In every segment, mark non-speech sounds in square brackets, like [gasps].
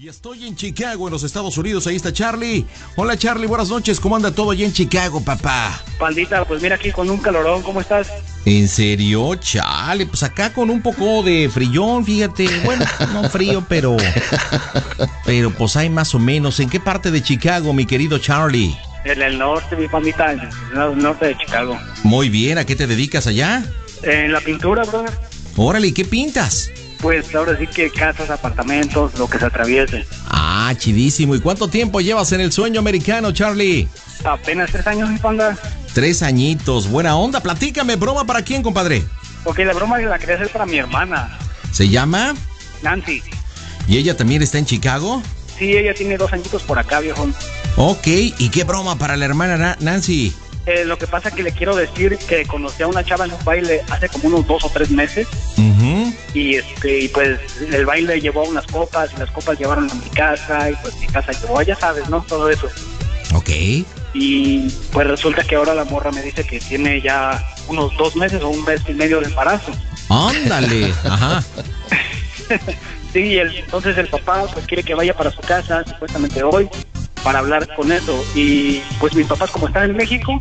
Y estoy en Chicago, en los Estados Unidos. Ahí está Charlie. Hola Charlie, buenas noches. ¿Cómo anda todo allá en Chicago, papá? Pandita, pues mira aquí con un calorón, ¿cómo estás? ¿En serio, Charlie? Pues acá con un poco de frillón, fíjate. Bueno, no frío, pero. Pero pues hay más o menos. ¿En qué parte de Chicago, mi querido Charlie? En el norte, mi pandita, en el norte de Chicago. Muy bien, ¿a qué te dedicas allá? En la pintura, brother. Órale, ¿qué pintas? Pues ahora sí que casas, apartamentos, lo que se atraviese. Ah, chidísimo. ¿Y cuánto tiempo llevas en el sueño americano, Charlie? Apenas tres años, mi panda. Tres añitos. Buena onda. Platícame, broma para quién, compadre. Ok, la broma la quería hacer para mi hermana, ¿Se llama? Nancy. ¿Y ella también está en Chicago? Sí, ella tiene dos añitos por acá, viejo. Ok. ¿Y qué broma para la hermana Na- Nancy? Eh, lo que pasa que le quiero decir que conocí a una chava en un baile hace como unos dos o tres meses. Y este y pues el baile llevó unas copas y las copas llevaron a mi casa y pues mi casa llevó, ya sabes, ¿no? Todo eso. Ok. Y pues resulta que ahora la morra me dice que tiene ya unos dos meses o un mes y medio de embarazo. Ándale. [laughs] Ajá. Sí, y el- entonces el papá pues quiere que vaya para su casa supuestamente hoy para hablar con eso. Y pues mis papás como están en México,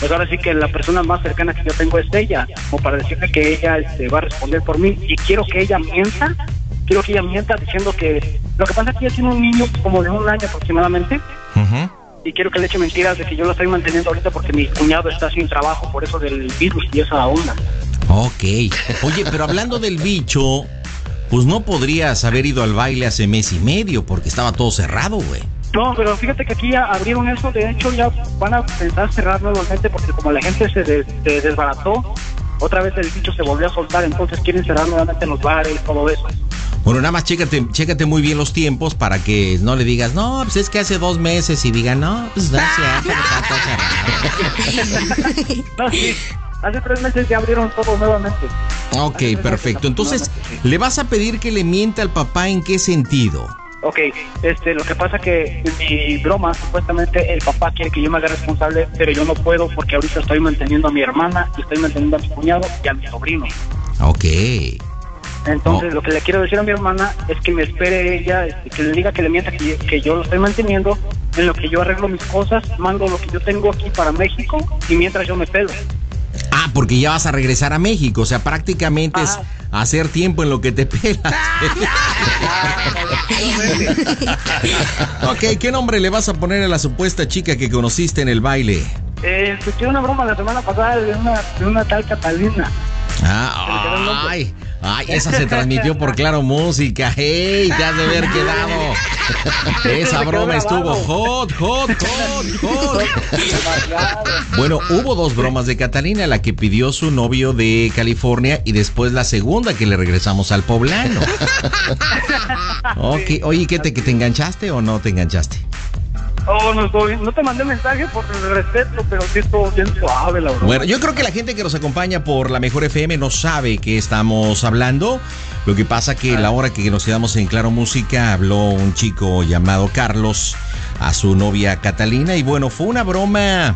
pues ahora sí que la persona más cercana que yo tengo es ella, como para decirle que ella este, va a responder por mí. Y quiero que ella mienta, quiero que ella mienta diciendo que lo que pasa es que ella tiene un niño como de un año aproximadamente. Ujú. Y quiero que le eche mentiras de que yo lo estoy manteniendo ahorita porque mi cuñado está sin trabajo por eso del virus y esa onda. Ok. Oye, pero hablando del bicho, pues no podrías haber ido al baile hace mes y medio porque estaba todo cerrado, güey. No, pero fíjate que aquí ya abrieron eso, de hecho ya van a pensar cerrar nuevamente porque como la gente se, des- se desbarató, otra vez el bicho se volvió a soltar, entonces quieren cerrar nuevamente los bares y todo eso. Bueno, nada más chécate, chécate muy bien los tiempos para que no le digas, no, pues es que hace dos meses y digan, no, pues no todo cerrado". [laughs] No, sí, hace tres meses ya abrieron todo nuevamente. Ok, perfecto. Entonces, ¿le vas a pedir que le mienta al papá en qué sentido? Ok, este, lo que pasa que mi broma, supuestamente el papá quiere que yo me haga responsable, pero yo no puedo porque ahorita estoy manteniendo a mi hermana, estoy manteniendo a mi cuñado y a mi sobrino. Ok. Entonces, Oh. lo que le quiero decir a mi hermana es que me espere ella, este, que le diga que le mienta que, que yo lo estoy manteniendo, en lo que yo arreglo mis cosas, mando lo que yo tengo aquí para México y mientras yo me pedo. Ah, porque ya vas a regresar a México, o sea, prácticamente es hacer tiempo en lo que te pelas. [laughs] ok, ¿qué nombre le vas a poner a la supuesta chica que conociste en el baile? Eh, escuché una broma la semana pasada de una, de una tal Catalina. Ah, ay, ay, esa se transmitió por [laughs] Claro Música. ¡Hey! Te has de haber quedado. [laughs] Esa broma estuvo hot, hot, hot, hot. [laughs] Bueno, hubo dos bromas de Catalina, la que pidió su novio de California y después la segunda que le regresamos al poblano. Ok, oye, ¿qué te, que te enganchaste o no te enganchaste? Oh, no, bien. no te mandé mensaje por el respeto, pero sí estuvo bien suave la broma. Bueno, yo creo que la gente que nos acompaña por la Mejor FM no sabe qué estamos hablando. Lo que pasa que la hora que nos quedamos en Claro Música habló un chico llamado Carlos a su novia Catalina y bueno, fue una broma.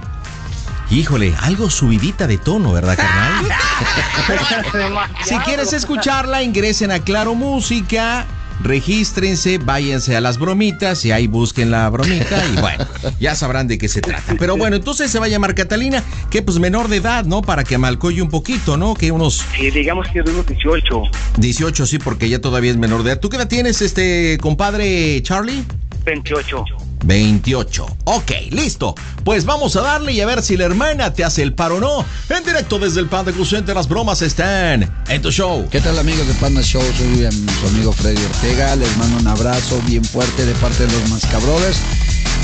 Híjole, algo subidita de tono, ¿verdad, carnal? [laughs] [laughs] Si quieres escucharla, ingresen a Claro Música, regístrense, váyanse a las bromitas y ahí busquen la bromita y [laughs] bueno, ya sabrán de qué se trata. Pero bueno, entonces se va a llamar Catalina, que pues menor de edad, ¿no? Para que malcoye un poquito, ¿no? Que unos Sí, digamos que de unos 18, 18, sí, porque ya todavía es menor de edad. ¿Tú qué edad tienes, este compadre Charlie? 28. 28. Ok, listo. Pues vamos a darle y a ver si la hermana te hace el paro o no. En directo desde el Panda Cruz Center, las bromas están en tu show. ¿Qué tal amigos de Panda Show? Soy su amigo Freddy Ortega. Les mando un abrazo bien fuerte de parte de los Mascabrothers.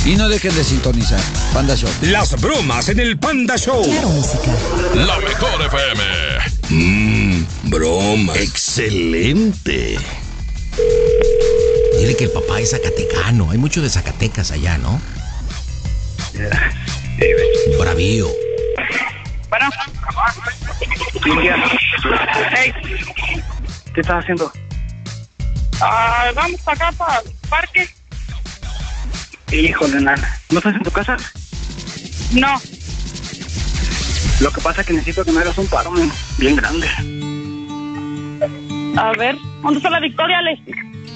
Y no dejen de sintonizar. Panda Show. Las bromas en el Panda Show. Claro, música. La mejor FM. Mmm, broma. Excelente. Dile que el papá es zacatecano. Hay mucho de Zacatecas allá, ¿no? Bravío. Bueno. Hey. ¿Qué estás haciendo? Ah, vamos para acá, para el parque. Híjole, nana. ¿No estás en tu casa? No, Lo que pasa es que necesito que me hagas un paro bien grande. a ver, ¿dónde está la Victoria, Ale?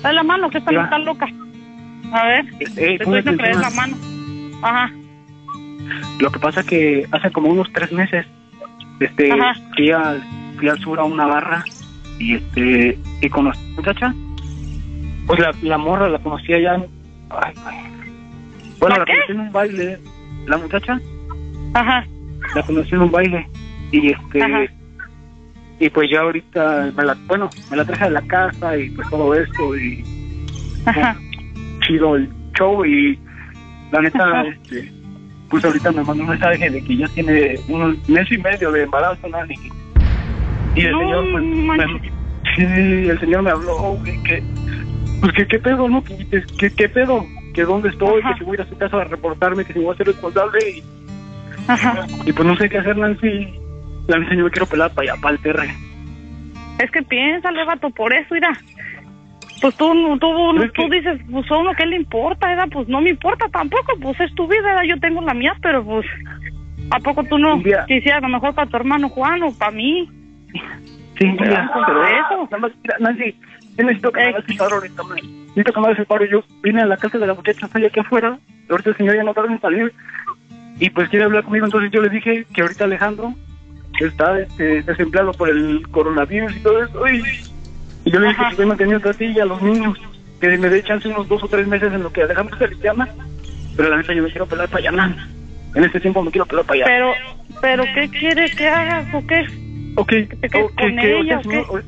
Dale la mano, que esta no está loca. A ver, Eh, te ¿cómo estoy que le la mano. Ajá, Lo que pasa que hace como unos tres meses, este, Ajá. fui al, fui al sur a una barra y este, y conocí a la muchacha. Pues la, la morra la conocía ya. en- ay, ay. Bueno, ¿La conocí en un baile. La muchacha ajá, la conocí en un baile y este Ajá. Y pues ya ahorita me la, bueno, me la traje de la casa y pues todo esto y ajá. chido el show y la neta este pues ahorita me mandó un mensaje de que ya tiene un mes y medio de embarazo Nani y el No señor pues me, sí, el señor me habló güey, que pues que qué pedo no que, que, que qué pedo que dónde estoy Ajá. que si voy a ir a su casa a reportarme que si voy a ser responsable y, Ajá. y pues no sé qué hacer Nancy la neta yo me quiero pelar para allá para el terreno Es que piénsale, vato, por eso, mira. Pues tú, tú, tú que- dices, pues a uno qué le importa, ¿verdad? Pues no me importa tampoco, pues es tu vida, ¿verdad? Yo tengo la mía, pero pues, ¿a poco tú no Silvia. quisieras a lo mejor para tu hermano Juan o para mí? Sí, Pero, mira, pues, pero eso. Nada más, mira, Nancy, yo necesito que me hagas el paro ahorita, man. Necesito que me hagas el paro. Yo vine a la casa de la muchacha, estoy aquí afuera. Ahorita el señor ya no tarda en salir. Y pues quiere hablar conmigo. Entonces yo le dije que ahorita Alejandro está este, desempleado por el coronavirus y todo eso. Y, y yo le dije Ajá. que estoy manteniendo a ti y a los niños. Que me dé chance unos dos o tres meses en lo que Alejandro se les llama. Pero la neta yo me quiero pelar para allá, man. En este tiempo me quiero pelar para allá. Pero, pero, ¿qué quieres que hagas o qué? Ok, te quedes ok, con que ella, el señor-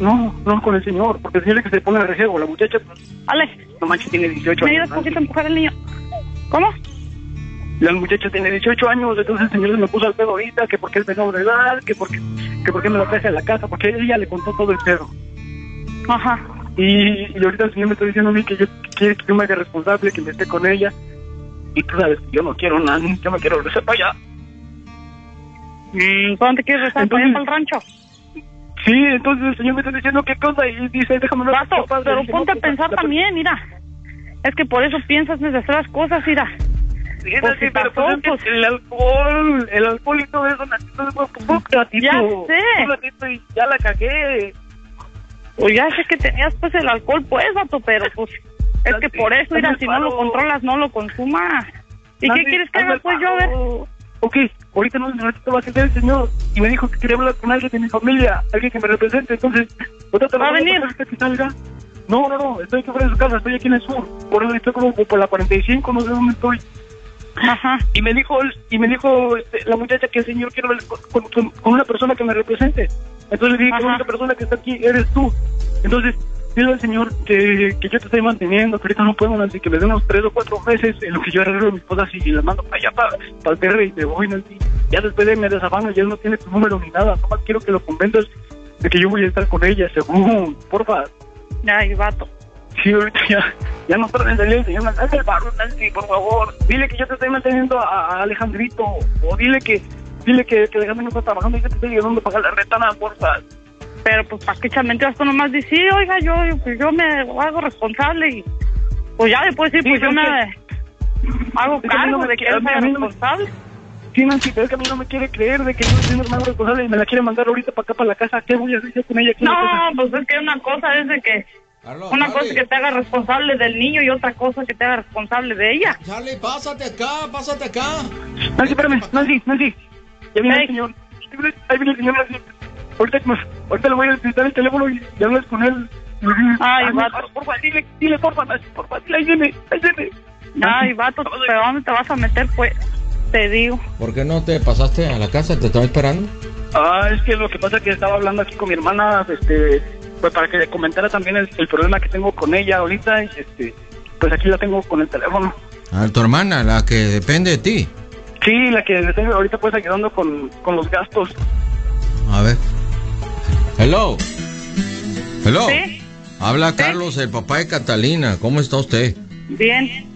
No, no con el señor, porque el señor es que se pone de rejego. La muchacha, pues, Ale, no manches, tiene 18 ¿me años. ayudas un ¿no? poquito a empujar al niño? ¿Cómo? La muchacha tiene 18 años, entonces el señor se me puso al pedo ahorita, que porque es menor de edad, que porque, que porque me la traje de la casa, porque ella le contó todo el pedo. Ajá. Y, y ahorita el señor me está diciendo a mí que yo quiere que yo me haga responsable, que me esté con ella. Y tú sabes que yo no quiero nada, yo me quiero regresar para allá. Mm, ¿Dónde quieres allá Entonces- para el rancho? Sí, entonces el señor me está diciendo qué cosa y dice, déjame pasa. pero ponte a pensar también, mira. Es que por eso piensas en las cosas, mira. Sí, Pues sí, si pero pasó, pues, es que pues- el alcohol, el alcohol y todo eso, Nachito, pues, un ratito, Ya sé. un ratito y ya la cagué. Pues ya sé que tenías pues el alcohol, pues, vato, pero pues es que por eso, mira, si no lo controlas, no lo consumas. ¿Y qué Nancy, quieres que haga, pues, yo? A ver. Ok, ahorita no un ratito va a ser el señor y me dijo que quería hablar con alguien de mi familia, alguien que me represente, entonces, ¿Va a venir? que salga. No, no, no, estoy aquí fuera de su casa, estoy aquí en el sur, por eso estoy como por la 45, no sé dónde estoy. Ajá. y me dijo y me dijo este, la muchacha que el señor quiere hablar con, con- con una persona que me represente. Entonces le dije la única persona que está aquí eres tú entonces dile al señor que, que yo te estoy manteniendo que ahorita no puedo Nancy que me dé unos tres o cuatro meses en lo que yo arreglo a mi esposa y la mando para allá para, para el perro y me voy Nancy ya después de me desafano ya no tiene tu número ni nada nomás quiero que lo convenzas de que yo voy a estar con ella según porfa. Ay, vato. Sí, ahorita ya, ya no tarda en salir el señor. Hazme el paro, Nancy, por favor. Dile que yo te estoy manteniendo a, a Alejandrito. O dile que dile que, que Alejandro no está trabajando y que te estoy ayudando a pagar la renta, nada, porfa. Pero pues, ¿para qué chamente nomás sí, oiga, yo, pues, yo me hago responsable y pues ya después sí, Sí, pues yo pero me hago que a mí cargo no de que él sea a responsable. Sí, Nancy, pero es que a mí no me quiere creer de que yo soy un hermano responsable y me la quiere mandar ahorita para acá, para la casa. ¿Qué voy a hacer yo con ella No, pues es que una cosa es de que una cosa es que te haga responsable del niño y otra cosa que te haga responsable de ella. Charlie, pásate acá, pásate acá. Nancy, espérame, Nancy, Nancy. Ya viene el señor. Ahí viene el señor Nancy. Ahorita, ahorita le voy a necesitar el teléfono y, hablas con él. Ay, vato. Porfa, dile, dile, porfa, Nancy, porfa, dile, ahí viene, ahí viene. Ay, vato, ¿pero dónde te vas a meter? Pues te digo. ¿Por qué no te pasaste a la casa? ¿Te estaba esperando? Ah, es que lo que pasa es que estaba hablando aquí con mi hermana, este, pues para que le comentara también el, el problema que tengo con ella ahorita y este, pues aquí la tengo con el teléfono. A tu hermana, la que depende de ti. Sí, la que ahorita pues ayudando con, con los gastos. A ver. Hello. Hello. ¿Sí? Habla Carlos, el papá de Catalina. ¿Cómo está usted? Bien.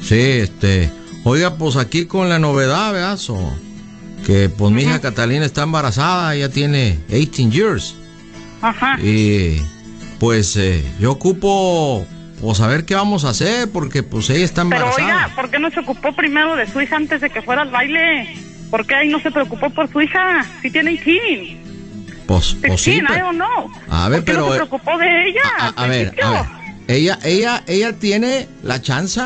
Sí, este. Oiga, pues aquí con la novedad, ¿verdad? So, que pues mi hija Catalina está embarazada, ya tiene 18 years. Ajá. Y pues eh, yo ocupo pues saber qué vamos a hacer porque pues ella está Pero embarazada. oiga, ¿por qué no se ocupó primero de su hija antes de que fuera al baile? ¿Por qué ahí no se preocupó por su hija? Si tiene 18. Pues, pues sí, 16, I pero- know. A ver, ¿Por qué pero, no se eh, preocupó de ella? a, a ver, a ver. ella, ella, ella tiene la chance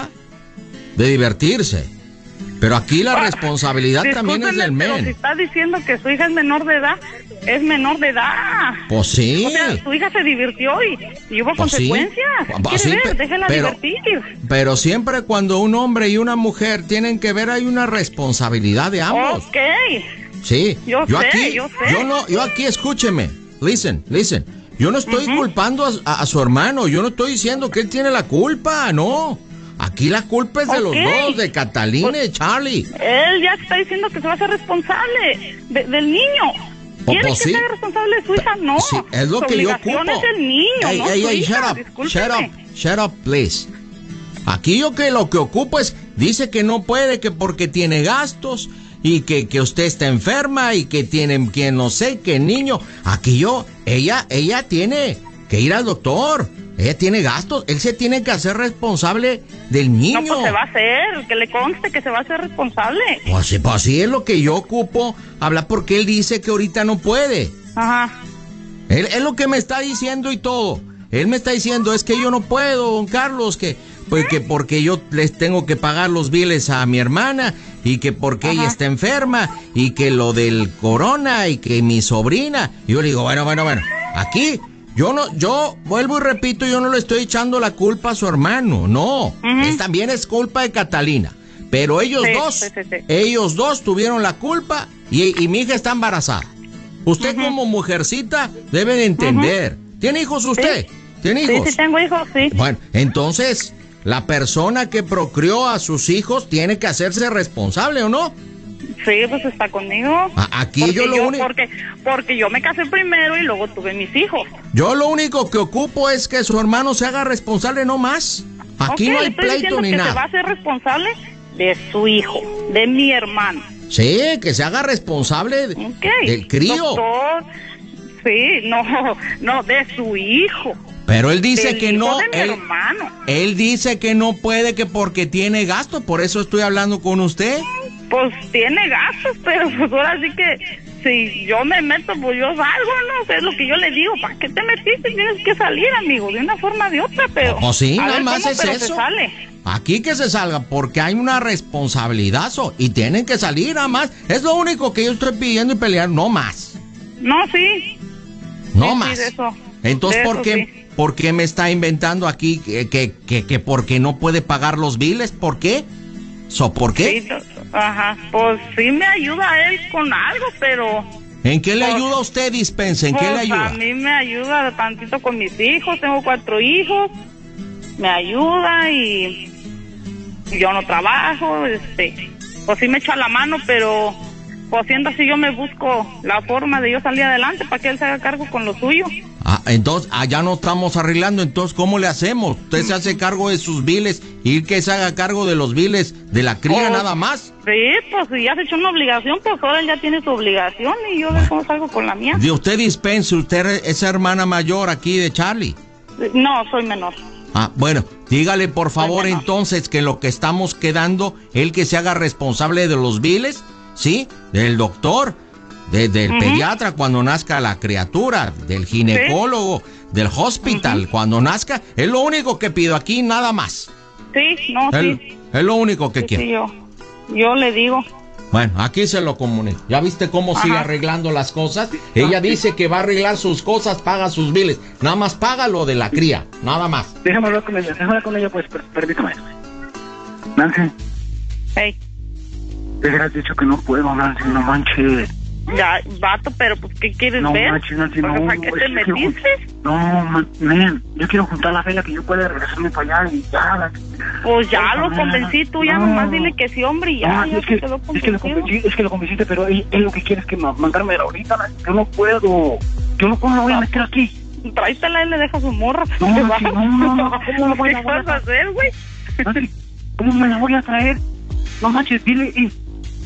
de divertirse. Pero aquí la Ah, responsabilidad también es del pero si men. está diciendo que su hija es menor de edad, es menor de edad. Pues sí. O sea, su hija se divirtió y, y hubo Pues sí. consecuencias. Pues ¿Quiere sí, ver? Déjela pero- divertir. Pero siempre cuando un hombre y una mujer tienen que ver hay una responsabilidad de ambos. Ok. Sí. Yo sé, aquí, yo sé. no, yo aquí escúcheme. Listen, listen. Yo no estoy culpando a, a- a su hermano. Yo no estoy diciendo que él tiene la culpa. No. Aquí la culpa es de los dos, de Catalina y de Charlie. Él ya está diciendo que se va a hacer responsable de- del niño. ¿Quiere pues que sí. se haga responsable de su hija? No. Sí, es lo Su que yo ocupo. es el niño, Ey, no ey, su ey, hija. shut up, shut up, shut up, please. Aquí yo que lo que ocupo es, dice que no puede, que porque tiene gastos y que, que usted está enferma y que tiene, que no sé, que niño. Aquí yo, ella, ella tiene que ir al doctor. Ella tiene gastos. Él se tiene que hacer responsable del niño. No, pues se va a hacer, que le conste que se va a hacer responsable. Pues sí, pues sí es lo que yo ocupo. Habla porque él dice que ahorita no puede. Ajá. Él es lo que me está diciendo y todo. Él me está diciendo, es que yo no puedo, don Carlos, que, pues, que porque yo les tengo que pagar los biles a mi hermana y que porque ella está enferma y que lo del corona y que mi sobrina. Y yo le digo, bueno, bueno, bueno, aquí yo no, yo vuelvo y repito, yo no le estoy echando la culpa a su hermano, no. Es, también es culpa de Catalina. Pero ellos Sí, dos, sí, sí, sí. ellos dos tuvieron la culpa y, y mi hija está embarazada. Usted como mujercita debe de entender. ¿Tiene hijos usted? ¿Tiene Sí, hijos? sí tengo hijos, sí. Bueno, entonces, la persona que procreó a sus hijos tiene que hacerse responsable, ¿o no? Sí, pues está conmigo. A- aquí Porque yo lo único- Porque, porque yo me casé primero y luego tuve mis hijos. Yo lo único que ocupo es que su hermano se haga responsable, no más. Aquí no hay pleito ni que se va nada. a hacer responsable de su hijo, de mi hermano. Sí, que se haga responsable del crío. Doctor, sí, no, no, de su hijo. Pero él dice que no. de mi Él, hermano. él dice que no puede, que porque tiene gasto. Por eso estoy hablando con usted. Pues tiene gastos, pero pues ahora sí que si yo me meto, pues yo salgo, ¿no? Eso es lo que yo le digo. ¿Para qué te metiste? Tienes que salir, amigo, de una forma o de otra, pero... Pues sí, nada más cómo, es pero se eso. sale. Aquí que se salga, porque hay una responsabilidad so, y tienen que salir nada más. Es lo único que yo estoy pidiendo y pelear, no más. No, sí. No Sí, sí, más. de eso. Entonces, De ¿por eso qué, sí. ¿por qué me está inventando aquí que, que, que, que porque no puede pagar los biles? ¿Por qué? So, ¿Por qué? Sí, ajá. Pues sí me ayuda a él con algo, pero... ¿En qué le Pues- ayuda a usted, dispense? ¿En qué pues, le ayuda? A mí me ayuda tantito con mis hijos. Tengo cuatro hijos. Me ayuda y... Yo no trabajo, este... Pues sí me echa la mano, pero... Pues siendo así yo me busco la forma de yo salir adelante para que él se haga cargo con lo suyo. Ah, entonces, allá no estamos arreglando. Entonces, ¿cómo le hacemos? Usted se hace cargo de sus biles y que se haga cargo de los biles de la cría Oh. nada más. Sí, pues si ya se echó una obligación, pues ahora él ya tiene su obligación y yo ver cómo salgo con la mía. De usted dispense, usted es hermana mayor aquí de Charlie. No, soy menor. Ah, bueno, dígale por favor Bueno. entonces que lo que estamos quedando, él que se haga responsable de los biles, ¿sí? Del doctor, de- del pediatra cuando nazca la criatura, del ginecólogo, del hospital cuando nazca. Es lo único que pido aquí, nada más. Sí, no, Es, sí. es lo único que Sí, quiero. sí, yo, yo le digo. Bueno, aquí se lo comunico. ¿Ya viste cómo sigue arreglando las cosas? Ella dice que va a arreglar sus cosas, paga sus biles. Nada más paga lo de la cría, nada más. Déjame hablar con ella, déjame hablar con ella, pues, per- permítame. Nancy, Hey, te hubieras dicho que no puedo, Nancy, no manches. ya, vato, pero pues, ¿qué quieres No ver? manches, Nancy, no. ¿Para qué te metiste? No, man, man, yo quiero juntar la feria que yo pueda regresarme para allá y ya. la- Pues ya lo No, convencí, tú ya no. nomás dile que sí, hombre, y ya, No, ya es, que, quedó es, que lo convencí, es que lo convenciste, pero él, él lo que quiere es que ma- mandarme ahorita. Nancy. Yo no puedo. Yo no puedo, me voy a meter aquí. Tráetela y le deja su morra. No, [laughs] no, no, no, ¿cómo lo [laughs] voy a- ¿Qué vas a hacer, güey? ¿cómo me la voy a traer? No manches, dile y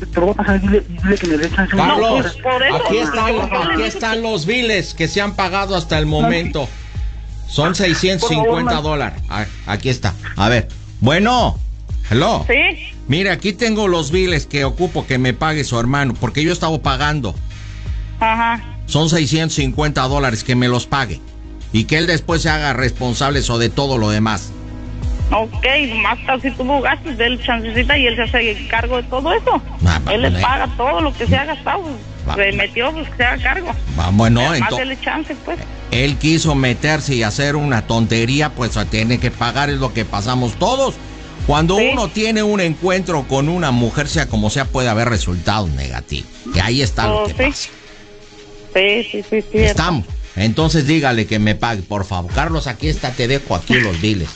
te lo voy a pasar, dile, dile que me dé chance. No, Carlos, pues, aquí, están, aquí los biles que se han pagado hasta el momento. Son 650 man. dólares. Aquí está. A ver. Bueno. Hello. Sí, Mire, aquí tengo los biles que ocupo que me pague su hermano, porque yo estaba pagando. ajá. Son 650 dólares que me los pague. y que él después se haga responsable sobre todo lo demás. Ok, más si tuvo gastos, del chancecita y él se hace cargo de todo eso. Ah, él le paga todo lo que se ha gastado. Se metió, pues que se haga cargo. Bueno, Más entonces chance, pues. él quiso meterse y hacer una tontería, pues tiene que pagar, es lo que pasamos todos. Cuando Sí. uno tiene un encuentro con una mujer, sea como sea, puede haber resultados negativos. Y ahí está lo Oh, que sí. pasa. Sí, sí, sí, sí. Estamos. Entonces dígale que me pague, por favor. Carlos, aquí está, te dejo aquí los diles.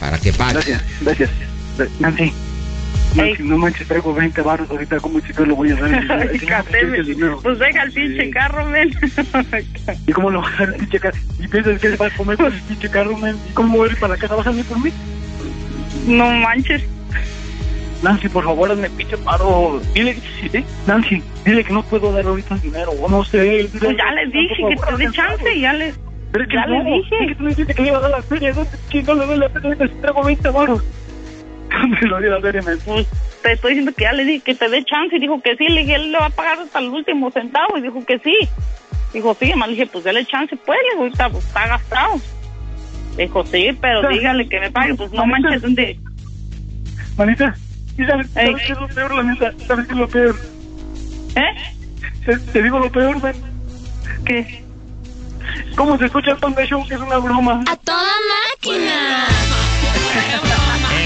Para que pague. Gracias, gracias. Nancy, Nancy, no manches, traigo 20 baros ahorita, ¿cómo chicos lo voy a Cateme. Pues deja el pinche carro, men. ¿Y cómo lo vas a pinche carro? ¿Y piensas que vas a comer con el pinche carro, men? ¿Y cómo voy a ir para la casa? ¿Vas a venir por mí? no manches. Nancy, por favor, hazme pinche paro. Dile, ¿eh? Nancy, dile que no puedo dar ahorita el dinero, o no sé. Pues ya le dije que te dé chance, ya le. Pero es que ya le no, dije. Es que tú me dijiste que le iba a dar la feria, ¿dónde chingón [laughs] le doy la feria? Si traigo 20 baros. ¿Dónde le doy la feria, men? Pues te estoy diciendo que ya le dije que te dé chance y dijo que sí. Le dije, él le va a pagar hasta el último centavo y dijo que sí. Dijo, sí, además le dije, pues dale chance, pues, le digo, ahorita pues, está gastado. Dijo, sí, pero Pero, dígale que me pague. Pues no mamita. manches, ¿dónde? Manita, ¿y sabes, sabes qué es lo peor, la neta? ¿Sabes qué es lo peor? ¿Eh? Te, te digo lo peor, men. ¿Qué? ¿Cómo se escucha el Panda Show? Que es una broma. ¡A toda máquina!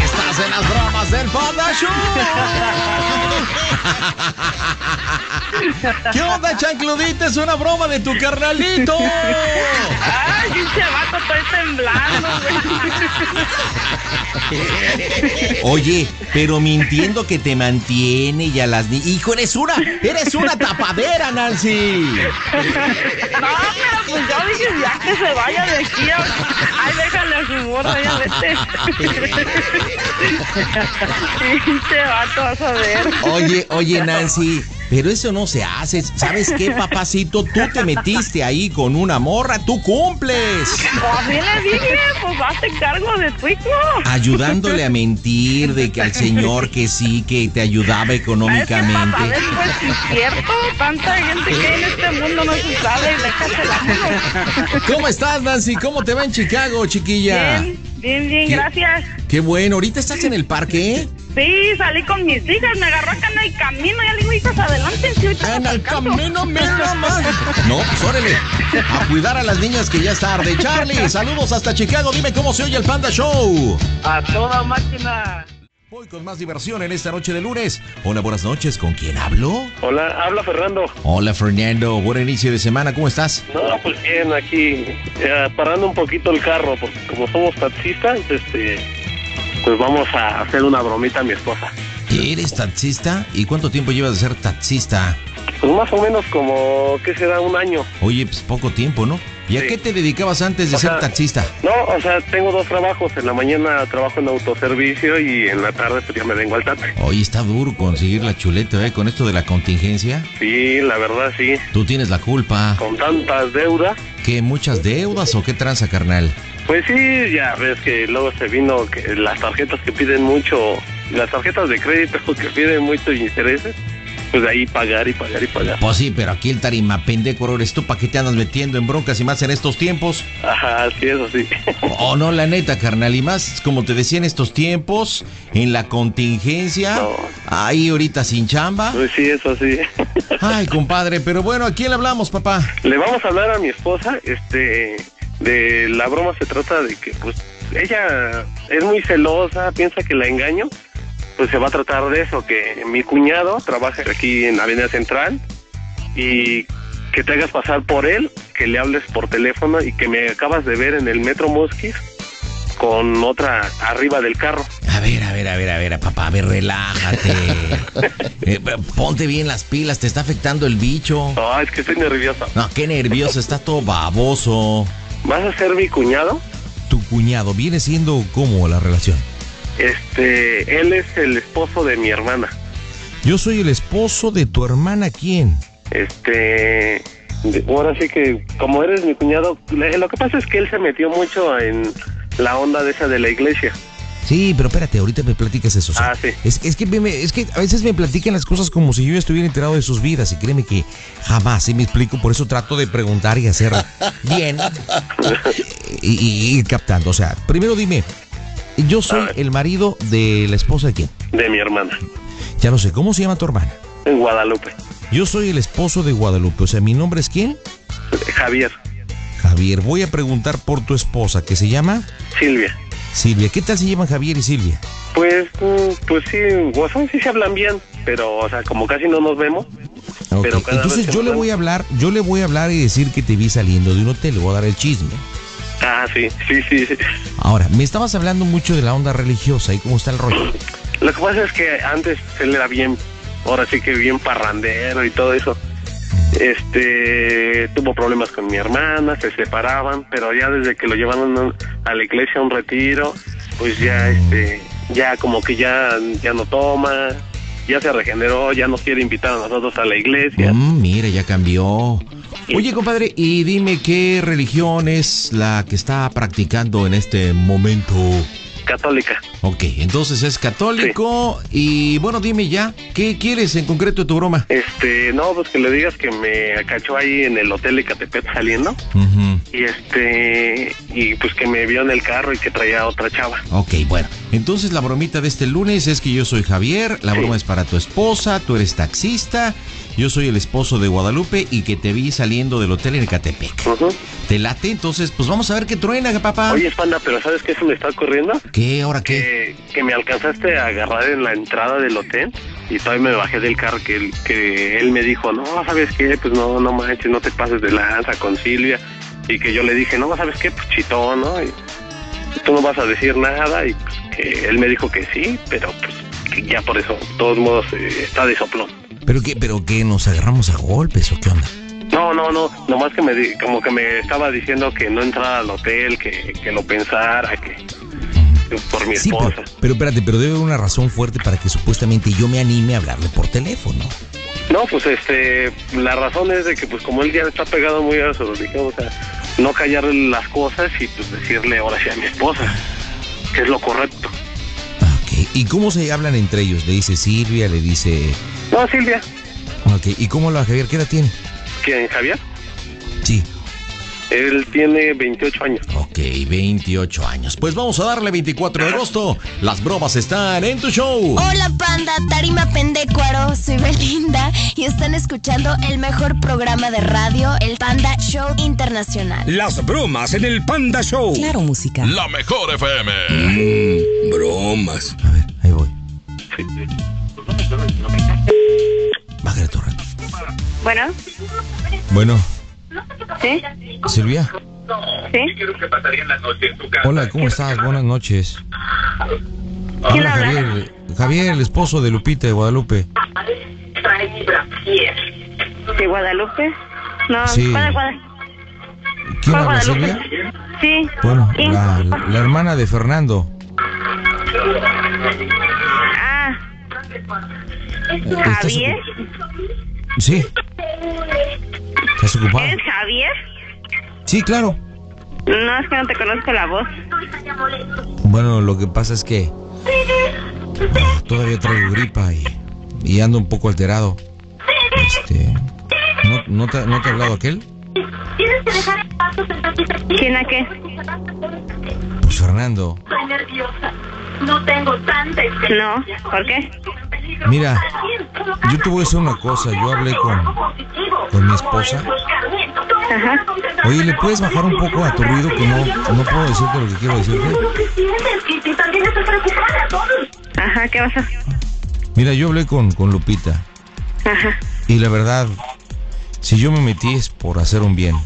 Estás en las bromas del Panda Show. [laughs] ¿Qué onda, chancludita? Es una broma de tu carnalito. [laughs] Pinche vato, estoy temblando, güey. Oye, pero mintiendo que te mantiene y a las niñas. Hijo, eres una, eres una tapadera, Nancy. No, pero pues yo dije, ya que se vaya de aquí. Ay, déjale a su morra, ya vete. [laughs] Pinche vato, vas a ver. Oye, oye, Nancy, pero eso no se hace. ¿Sabes qué, papacito? Tú te metiste ahí con una morra, tú cumples. Así le dije, pues hazte cargo de tu hijo. Ayudándole a mentir de que al señor que sí, que te ayudaba económicamente. A ver, pues es cierto, tanta gente que hay en este mundo no se sabe y déjate la mano. ¿Cómo estás, Nancy? ¿Cómo te va en Chicago, chiquilla? Bien, bien, bien, ¿Qué? gracias. Qué bueno. ¿Ahorita estás en el parque? Sí, salí con mis hijas, me agarró acá en el camino, ya le digo, hijas, adelante. sí, En el camino, mira más. No, pues órale. A cuidar a las niñas que ya es tarde. Charlie, saludos hasta Chicago. Dime cómo se oye el Panda Show. A toda máquina. Voy con más diversión en esta noche de lunes. Hola, buenas noches. ¿Con quién hablo? Hola, habla Fernando. Hola, Fernando. Buen inicio de semana. ¿Cómo estás? No, pues bien, aquí eh, parando un poquito el carro, porque como somos taxistas, este, pues vamos a hacer una bromita a mi esposa. ¿Eres taxista? ¿Y cuánto tiempo llevas de ser taxista? Pues más o menos como, ¿qué será? Un año. Oye, pues poco tiempo, ¿no? ¿Y a Sí. qué te dedicabas antes de O ser sea, taxista? No, o sea, tengo dos trabajos. En la mañana trabajo en autoservicio y en la tarde pues ya me vengo al taxi. Oye, está duro conseguir la chuleta, ¿eh? Con esto de la contingencia. Sí, la verdad sí. Tú tienes la culpa. Con tantas deudas. ¿Qué, muchas deudas o qué tranza, carnal? Pues sí, ya ves que luego se vino que las tarjetas que piden mucho, las tarjetas de crédito [laughs] que piden muchos intereses, pues ahí pagar y pagar y pagar. Pues sí, pero aquí el tarima pendejo eres tú, ¿para qué te andas metiendo en broncas y más en estos tiempos? Ajá, sí, eso sí. [laughs] O no, la neta, carnal, y más, como te decía, en estos tiempos, en la contingencia, No. ahí ahorita sin chamba. Pues sí, eso sí. [laughs] Ay, compadre, pero bueno, ¿a quién le hablamos, papá? Le vamos a hablar a mi esposa, este, de la broma se trata de que, pues, ella es muy celosa, piensa que la engaño, pues se va a tratar de eso, que mi cuñado trabaja aquí en Avenida Central y que te hagas pasar por él, que le hables por teléfono y que me acabas de ver en el Metro Mosquis con otra arriba del carro. A ver, a ver, a ver, a ver, papá, a ver, relájate. [laughs] Eh, ponte bien las pilas, te está afectando el bicho. Ay, es que estoy nervioso. No, qué nervioso, está todo baboso. ¿Vas a ser mi cuñado? Tu cuñado, ¿viene siendo cómo la relación? Este, él es el esposo de mi hermana. Yo soy el esposo de tu hermana, ¿quién? Este, ahora sí que como eres mi cuñado, lo que pasa es que él se metió mucho en la onda de esa de la iglesia. Sí, pero espérate, ahorita me platicas eso. Ah, sí. Es, es que me- es que a veces me platican las cosas como si yo estuviera enterado de sus vidas y créeme que jamás, ¿sí me explico? Por eso trato de preguntar y hacer bien [laughs] y, y ir captando. O sea, primero dime, yo soy A ver. el marido de la esposa de quién? De mi hermana, Ya no sé, ¿cómo se llama tu hermana? en Guadalupe. Yo soy el esposo de Guadalupe, o sea, mi nombre es quién? Javier, Javier. Voy a preguntar por tu esposa, que se llama Silvia. Silvia. ¿Qué tal se llaman Javier y Silvia? Pues, mm, pues sí, WhatsApp sí se hablan bien, pero, o sea, como casi no nos vemos. Ok, Pero Entonces yo le voy a hablar, yo le voy a hablar y decir que te vi saliendo de un hotel, le voy a dar el chisme. Ah, sí, sí, sí, sí. Ahora, me estabas hablando mucho de la onda religiosa y cómo está el rollo. Lo que pasa es que antes él era bien, ahora sí que bien parrandero y todo eso. Este, tuvo problemas con mi hermana, se separaban, pero ya desde que lo llevaron a la iglesia a un retiro, pues ya, este, ya como que ya, ya no toma, ya se regeneró, ya nos quiere invitar a nosotros a la iglesia. Mm, mira, ya cambió. Oye, compadre, y dime qué religión es la que está practicando en este momento. Católica. Ok, entonces es católico y bueno, dime ya, ¿qué quieres en concreto de tu broma? Este, no, pues que le digas que me cachó ahí en el hotel Ecatepec saliendo. Ujú. Y este, y pues que me vio en el carro y que traía otra chava. Ok, bueno. Entonces la bromita de este lunes es que yo soy Javier, la Sí. broma es para tu esposa, tú eres taxista, yo soy el esposo de Guadalupe y que te vi saliendo del hotel en Ecatepec. ¿Te late? Entonces, pues vamos a ver qué truena, papá. Oye, Panda, pero ¿sabes qué se me está ocurriendo? ¿Qué? ¿Ahora qué? Que, que me alcanzaste a agarrar en la entrada del hotel y todavía me bajé del carro que, él- que él me dijo, no, ¿sabes qué? Pues no, no manches, no te pases de lanza con Silvia. Y que yo le dije, no, ¿sabes qué? Pues chitón, ¿no? Y tú no vas a decir nada y pues, que él me dijo que sí, pero pues que ya por eso, de todos modos, eh, está de soplón. ¿Pero qué? ¿Pero qué? ¿Nos agarramos a golpes o qué onda? No, no, no, nomás que me di- como que me estaba diciendo que no entrara al hotel, que, que lo pensara, que por mi Sí, esposa. pero, pero espérate, pero debe haber una razón fuerte para que supuestamente yo me anime a hablarle por teléfono. No, pues este, la razón es de que pues como él ya está pegado muy a su religión, o sea, no callarle las cosas y pues decirle ahora sí a mi esposa, que es lo correcto. Ok. ¿Y cómo se hablan entre ellos? Le dice Silvia, le dice... No, Silvia, Ok. ¿Y cómo la Javier? ¿Qué edad tiene? ¿quién, Javier? Sí. Él tiene 28 años. Ok, 28 años. Pues vamos a darle 24 de agosto. Las bromas están en tu show. Hola panda, Tarima Pendecuaro, soy Belinda y están escuchando el mejor programa de radio, el Panda Show Internacional. Las bromas en el Panda Show. Claro, música. La mejor FM. bromas. A ver, ahí voy. Bájale tu rato. Bueno, Bueno, ¿sí? Silvia. ¿Sí? Hola, ¿cómo estás? Buenas noches. ¿Quién Habla? Javier. Javier, el esposo de Lupita de Guadalupe. ¿De Guadalupe? No, Sí. ¿cuál, cuál? ¿Quién ¿Cuál habla, Guadalupe? Silvia? Sí. Bueno, la, la hermana de Fernando. Ah, ¿Estás Javier. Sí. ¿Estás ocupada? ¿Eres Javier? Sí, claro. No, es que no te conozco la voz. Bueno, lo que pasa es que todavía traigo gripa y, y ando un poco alterado. Este, ¿no, no, te, ¿No te ha hablado aquel? ¿Quién a qué? Pues Fernando. No, ¿por qué? Mira, yo te voy a decir una cosa. Yo hablé con, con mi esposa. Ajá. Oye, ¿le puedes bajar un poco a tu ruido que no, no puedo decirte lo que quiero decirte? Ajá, ¿qué pasó? Mira, yo hablé con, con Lupita. Ajá. Y la verdad, si yo me metí es por hacer un bien.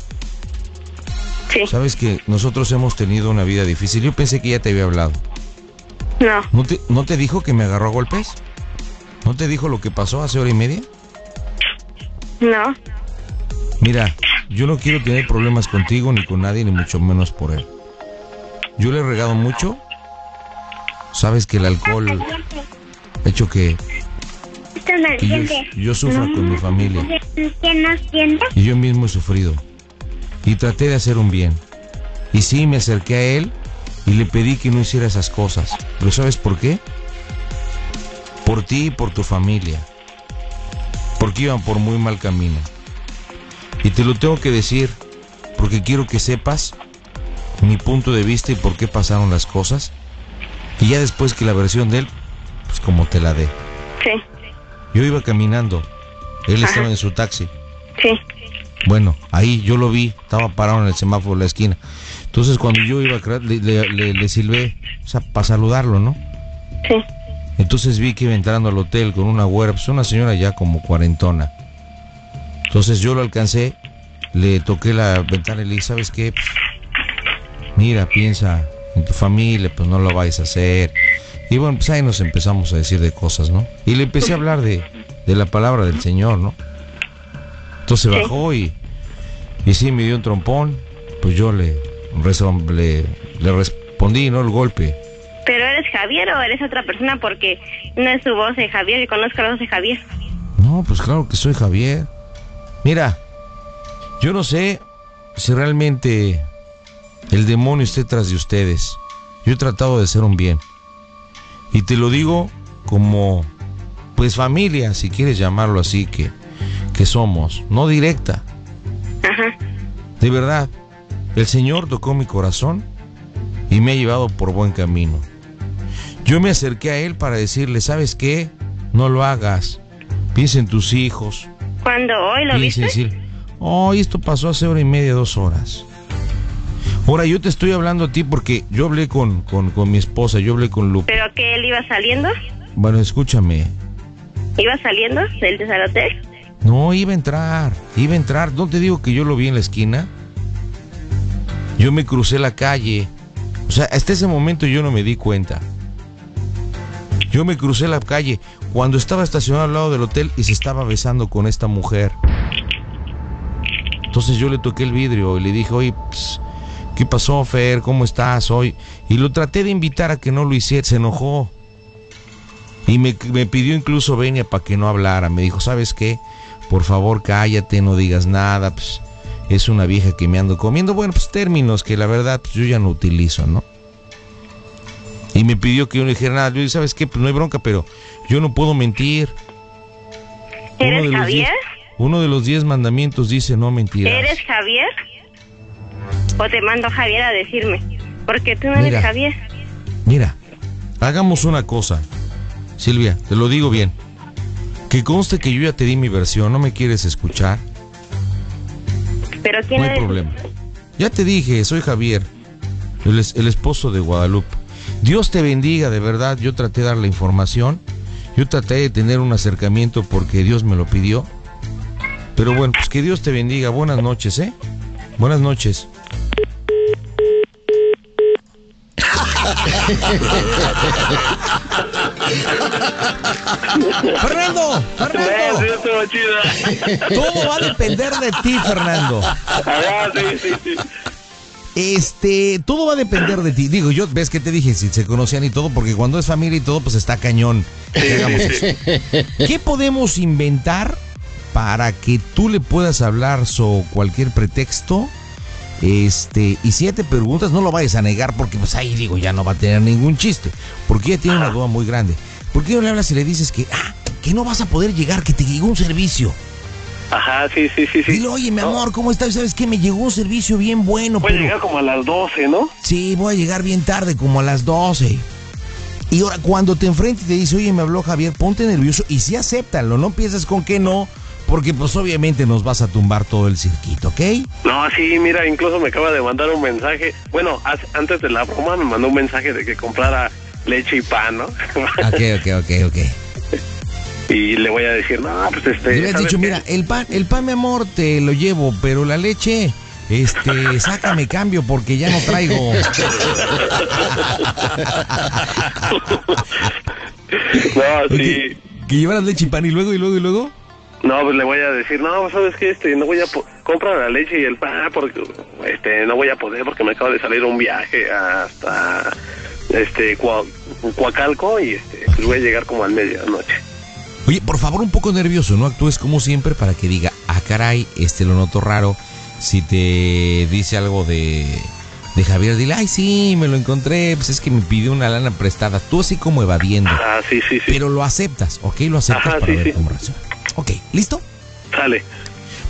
Sí. Sabes que nosotros hemos tenido una vida difícil. Yo pensé que ya te había hablado. No, ¿No te, ¿No te dijo que me agarró a golpes? ¿No te dijo lo que pasó hace hora y media? no. Mira, yo no quiero tener problemas contigo ni con nadie, ni mucho menos por él. Yo le he regado mucho. Sabes que el alcohol ha hecho que, que yo, yo sufra con mi familia. Y yo mismo he sufrido. Y traté de hacer un bien. Y sí, me acerqué a él y le pedí que no hiciera esas cosas. ¿Pero sabes por qué? Por ti y por tu familia. Porque iban por muy mal camino. Y te lo tengo que decir porque quiero que sepas mi punto de vista y por qué pasaron las cosas. Y ya después que la versión de él, pues como te la dé. Sí, Yo iba caminando, él estaba en su taxi. sí. Bueno, ahí yo lo vi, estaba parado en el semáforo de la esquina. Entonces cuando yo iba le, le, le- le silbé, o sea, para saludarlo, ¿no? Sí. Entonces vi que iba entrando al hotel con una güera, pues una señora ya como cuarentona. Entonces yo lo alcancé, le toqué la ventana y le dije, ¿sabes qué? Pues, mira, piensa en tu familia, pues no lo vais a hacer. Y bueno, pues ahí nos empezamos a decir de cosas, ¿no? Y le empecé a hablar de, de la palabra del Señor, ¿no? Entonces bajó y, y sí me dio un trompón, pues yo le, le respondí, ¿no? El golpe. Pero eres Javier o eres otra persona porque no es tu voz de Javier y conozco la voz de Javier. No, pues claro que soy Javier. Mira, yo no sé si realmente el demonio esté tras de ustedes. Yo he tratado de ser un bien. Y te lo digo como, pues familia, si quieres llamarlo así, que, que somos. No directa. Ajá. De verdad, el Señor tocó mi corazón y me ha llevado por buen camino. Yo me acerqué a Él para decirle, ¿sabes qué? No lo hagas. Piensa en tus hijos. ¿Cuándo hoy lo Piensa viste? sí. Oh, esto pasó hace hora y media, dos horas. Ahora, yo te estoy hablando a ti porque yo hablé con, con, con mi esposa, yo hablé con Lupe. ¿Pero que él iba saliendo? Bueno, escúchame. ¿Iba saliendo del del hotel? No, iba a entrar, iba a entrar. ¿No te digo que yo lo vi en la esquina? Yo me crucé la calle. O sea, hasta ese momento yo no me di cuenta. Yo me crucé la calle cuando estaba estacionado al lado del hotel y se estaba besando con esta mujer. Entonces yo le toqué el vidrio y le dije, oye, pues, ¿qué pasó, Fer? ¿Cómo estás hoy? Y lo traté de invitar a que no lo hiciera, se enojó. Y me, pidió incluso venia para que no hablara. Me dijo, ¿sabes qué? Por favor, cállate, no digas nada. Pues es una vieja que me ando comiendo. Bueno, pues términos que la verdad pues, yo ya no utilizo, ¿no? Y me pidió que yo no dijera nada. Yo dije, ¿sabes qué? Pues no hay bronca, pero yo no puedo mentir. Uno ¿Eres de los Javier? diez- uno de los diez mandamientos dice no mentirás. ¿Eres Javier? ¿O te mando Javier a decirme? Porque tú no Mira. eres Javier. Mira, hagamos una cosa. Silvia, te lo digo bien. Que conste que yo ya te di mi versión, no me quieres escuchar. ¿Pero quién No hay eres? problema. Ya te dije, soy Javier, el esposo de Guadalupe. Dios te bendiga, de verdad. Yo traté de dar la información. Yo traté de tener un acercamiento porque Dios me lo pidió. Pero bueno, pues que Dios te bendiga. Buenas noches, ¿eh? Buenas noches. Fernando, Fernando, todo va a depender de ti, Fernando. Ah, sí, sí, sí. Este, todo va a depender de ti. Digo, yo ves que te dije si se conocían y todo, porque cuando es familia y todo, pues está cañón. que hagamos eso. ¿Qué podemos inventar para que tú le puedas hablar sobre cualquier pretexto? Este, y si ella te preguntas, no lo vayas a negar, porque pues ahí digo, ya no va a tener ningún chiste. Porque ella tiene una duda muy grande. ¿Por qué no le hablas y le dices que, ah, que no vas a poder llegar, que te llegó un servicio? Ajá, sí, sí, sí, sí. Dile, oye, mi amor, ¿cómo estás? ¿Sabes qué? Me llegó un servicio bien bueno, Puede pero... llegar como a las 12, ¿no? Sí, voy a llegar bien tarde, como a las 12. Y ahora, cuando te enfrente y te dice, oye, me habló Javier, ponte nervioso y sí acéptalo, no pienses con que no, porque pues obviamente nos vas a tumbar todo el circuito, ¿ok? No, sí, mira, incluso me acaba de mandar un mensaje. Bueno, antes de la broma me mandó un mensaje de que comprara leche y pan, ¿no? Ok, ok, ok, ok. Y le voy a decir, no, pues este. Le hubieras ¿sabes dicho, qué? mira, el pan, el pan, mi amor, te lo llevo, pero la leche, este, [laughs] sácame cambio porque ya no traigo. [laughs] No, sí. Que llevaras leche y pan y luego, y luego, y luego. No, pues le voy a decir, no, pues, sabes que este, no voy a comprar la leche y el pan porque este no voy a poder porque me acaba de salir un viaje hasta este Coacalco y este pues voy a llegar como a medianoche. Oye, por favor, un poco nervioso, no actúes como siempre para que diga, ah, caray, este lo noto raro. Si te dice algo de de Javier, dile, ay, sí, me lo encontré, pues es que me pidió una lana prestada. Tú así como evadiendo. Ah, sí, sí, sí. Pero lo aceptas, ¿ok? Lo aceptas Ajá, para sí, ver sí. cómo reacciona. Ok, ¿listo? Sale.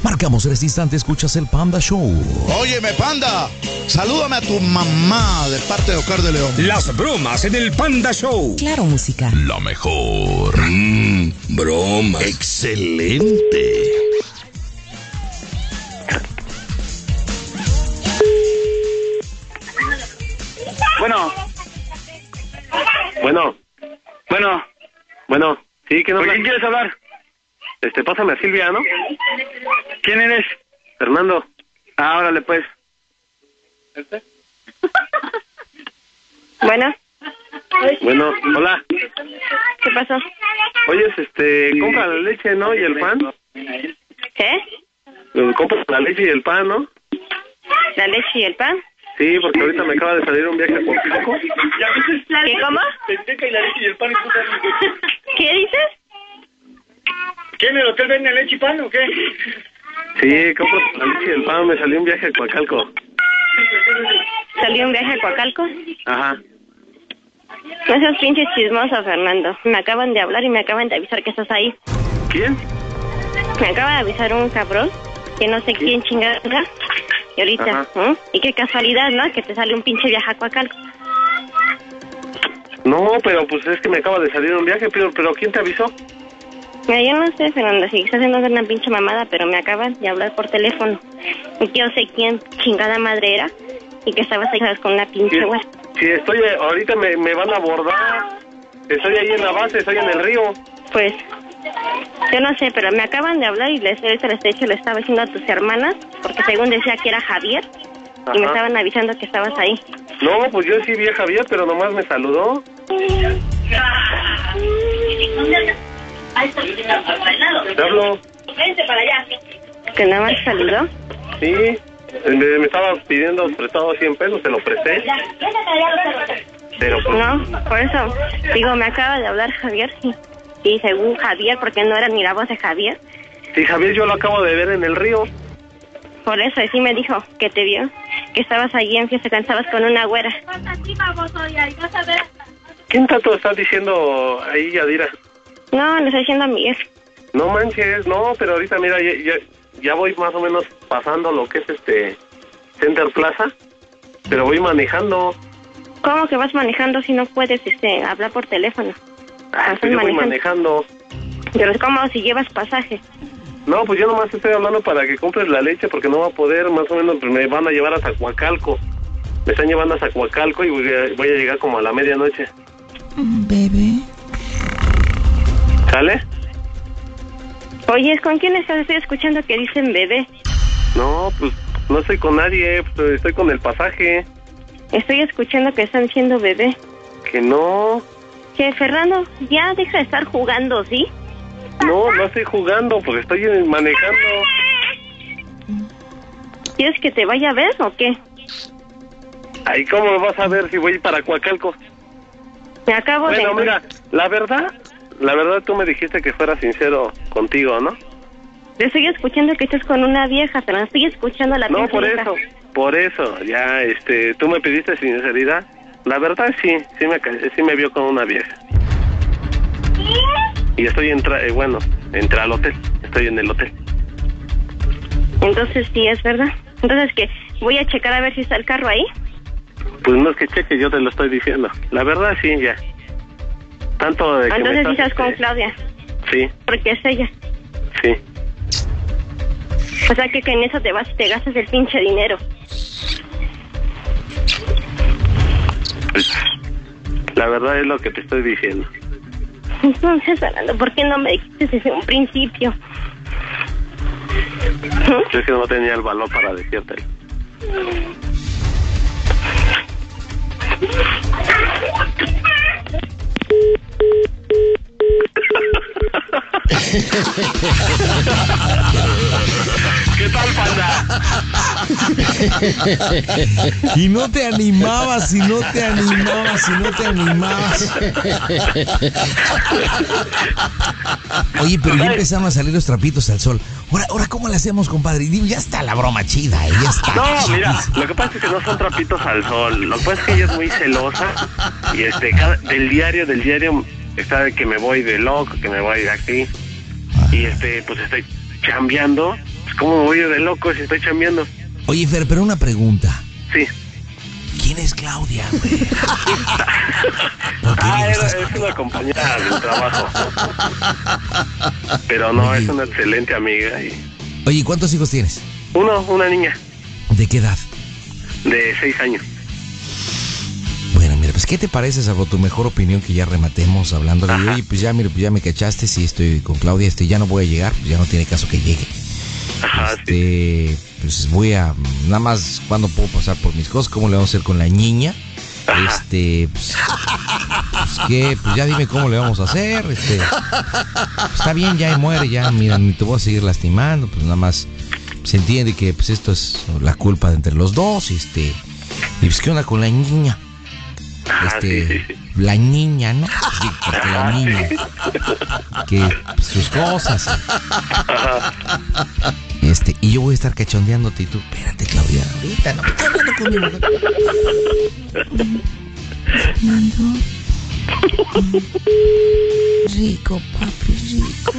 Marcamos en este instante, escuchas el Panda Show. Óyeme, panda, salúdame a tu mamá de parte de Oscar de León. Las bromas en el Panda Show. Claro, música. La mejor. Mmm, bromas. Excelente. Bueno, Bueno, bueno, bueno. Sí, que no ¿con quién quieres hablar? Este, pásame a Silvia, ¿no? ¿Quién eres? Fernando. Ah, órale, pues. [laughs] Bueno, Bueno, hola. ¿qué pasó? Oyes, este, compra la leche, ¿no? Y el pan. ¿Qué? Compra la leche y el pan, ¿no? ¿La leche y el pan? Sí, porque ahorita me acaba de salir un viaje a Coco. ¿Qué cómo? y la leche y el pan [laughs] ¿Qué dices? ¿Qué en el hotel venden leche y pan o qué? Sí, compro la leche y el pan. Me salió un viaje a Coacalco. ¿Salió un viaje a Coacalco? Ajá. No seas pinches chismoso, Fernando. Me acaban de hablar y me acaban de avisar que estás ahí. ¿Quién? Me acaba de avisar un cabrón que no sé quién chingada. Y ahorita, Ajá. ¿eh? Y qué casualidad, ¿no? Que te sale un pinche viaje a Coacalco. No, pero pues es que me acaba de salir un viaje, pero, pero ¿quién te avisó? Mira, yo no sé, Fernando, si estás haciendo una pinche mamada, pero me acaban de hablar por teléfono. Y que yo sé quién chingada madre era y que estabas ahí ¿sabes? con una pinche Sí, güey. sí, estoy, eh, ahorita me, me van a abordar. Estoy ahí en la base, estoy en el río. Pues, yo no sé, pero me acaban de hablar y les, ahorita les he dicho, le estaba diciendo a tus hermanas, porque según decía que era Javier, y me estaban avisando que estabas ahí. No, pues yo sí vi a Javier, pero nomás me saludó. Te hablo. Vente para allá. ¿Que nada más saludó? Sí, me, me estaba pidiendo prestado 100 pesos, se lo presté. Pero pues, No, por eso, digo, me acaba de hablar Javier, y, y según Javier, porque no era ni la voz de Javier, sí, Javier yo lo acabo de ver en el río. por eso sí me dijo que te vio, que estabas allí en fiesta, que estabas con una güera. ¿Quién tanto está diciendo ahí, Yadira? No, le estoy diciendo a Miguel. No manches, no, pero ahorita mira, ya, ya, ya voy más o menos pasando lo que es este Center Plaza, pero voy manejando. ¿Cómo que vas manejando si no puedes este, hablar por teléfono? Ah, yo voy manejando. manejando. Pero es como si llevas pasaje. No, pues yo nomás estoy hablando para que compres la leche porque no va a poder, más o menos pues, me van a llevar a Zacuacalco. Me están llevando a Zacuacalco y voy a, voy a llegar como a la medianoche. Bebé. ¿Sale? Oye, ¿con quién estás? Estoy escuchando que dicen bebé. No, pues no estoy con nadie, pues, estoy con el pasaje. Estoy escuchando que están diciendo bebé. Que no, Que Fernando, ya deja de estar jugando, ¿sí? no, no estoy jugando porque estoy eh, manejando. ¿Quieres que te vaya a ver o qué? Ahí, ¿cómo me vas a ver si voy para Coacalco? Me acabo Bueno, de... mira, la verdad, la verdad tú me dijiste que fuera sincero contigo, ¿no? Te estoy escuchando que estás con una vieja, pero no estoy escuchando a la No, por eso, por eso, ya, este, tú me pediste sinceridad. La verdad sí, sí me, sí me vio con una vieja. Y estoy entra, eh, bueno, entré al hotel, estoy en el hotel. Entonces sí, es verdad. Entonces que voy a checar a ver si está el carro ahí. Pues no es que cheque, yo te lo estoy diciendo. La verdad sí, ya. Tanto de que Entonces estás, estás con este, Claudia, Sí, porque es ella. sí. O sea que, que en eso te vas y te gastas el pinche dinero. La verdad es lo que te estoy diciendo. Entonces, Fernando, ¿por qué no me dijiste desde un principio? Yo es que no tenía el valor para decirte. ¿Qué tal, panda? Y no te animabas, y no te animabas, y no te animabas. Oye, pero ya empezaron a salir los trapitos al sol. Ahora, ahora ¿cómo le hacemos, compadre? Digo, ya está la broma chida, eh, ya está. No, mira, lo que pasa es que no son trapitos al sol. Lo que pasa es que ella es muy celosa y este, cada- del diario, del diario, está de que me voy de loco, que me voy de aquí. Y este, pues estoy chambeando. Pues, ¿Cómo me voy de loco si estoy chambeando? Oye, Fer, pero una pregunta. Sí. ¿Quién es Claudia, güey? [laughs] Ah, era- es una compañera del trabajo. Pero no, es una excelente amiga. Y Oye, ¿cuántos hijos tienes? uno, una niña ¿De qué edad? de seis años. Mira, pues ¿qué te parece, salvo tu mejor opinión que ya rematemos hablando de, oye, pues ya, mira, pues ya me cachaste, si estoy con Claudia, este, ya no voy a llegar, pues ya no tiene caso que llegue. este, pues voy a, nada más, cuando puedo pasar por mis cosas? ¿Cómo le vamos a hacer con la niña? Este, pues, pues, ¿qué? Pues ya dime cómo le vamos a hacer, este, pues, está bien, ya y muere, ya, mira, ni te voy a seguir lastimando, pues nada más se entiende que pues esto es la culpa de entre los dos, este, y pues qué onda con la niña. Este, la niña, ¿no? [laughs] Sí, porque la niña, que pues, sus cosas. Este, y yo voy a estar cachondeándote y tú, espérate, Claudia, ahorita no estás hablando conmigo. Mando. Rico, papi, rico.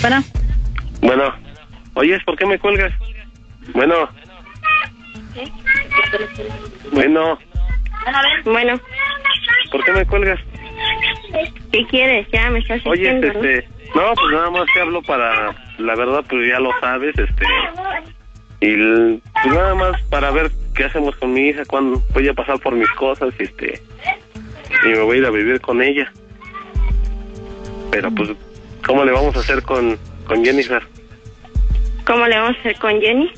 Bueno, Bueno, oyes, ¿por qué me cuelgas? Bueno. Bueno, Bueno, ¿por qué me cuelgas? ¿qué quieres? Ya me estás Oye, diciendo. este, no, pues nada más te hablo para, la verdad, pues ya lo sabes, este, y pues nada más para ver qué hacemos con mi hija, cuando voy a pasar por mis cosas, y este, y me voy a ir a vivir con ella. Pero pues, ¿cómo le vamos a hacer con, con Jennifer? ¿Cómo le vamos a hacer con Jenny?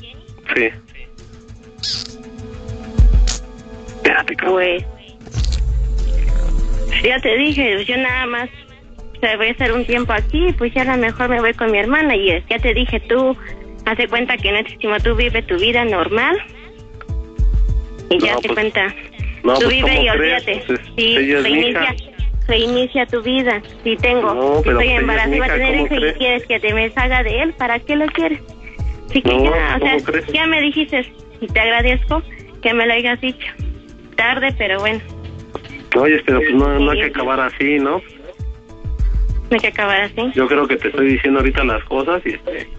Sí. Espérate, Pues, ya te dije, yo nada más o sea, voy a estar un tiempo aquí, pues ya a lo mejor me voy con mi hermana y ya te dije, tú hace cuenta que no existimos, tú vive tu vida normal y ya No, te pues, cuenta, no, tú pues, vive ¿cómo y olvídate, Pues, sí, reinicia, reinicia tu vida, sí tengo, No, si estoy pues, embarazada va a tener ¿cómo hijo y quieres que te me deshaga de él, ¿para qué lo quieres? Así que ya, o sea, ¿cómo crees? ya me dijiste y te agradezco que me lo hayas dicho. Tarde, pero bueno, Oye, pero pues no, no hay que acabar así, ¿no? no hay que acabar así. Yo creo que te estoy diciendo ahorita las cosas y este,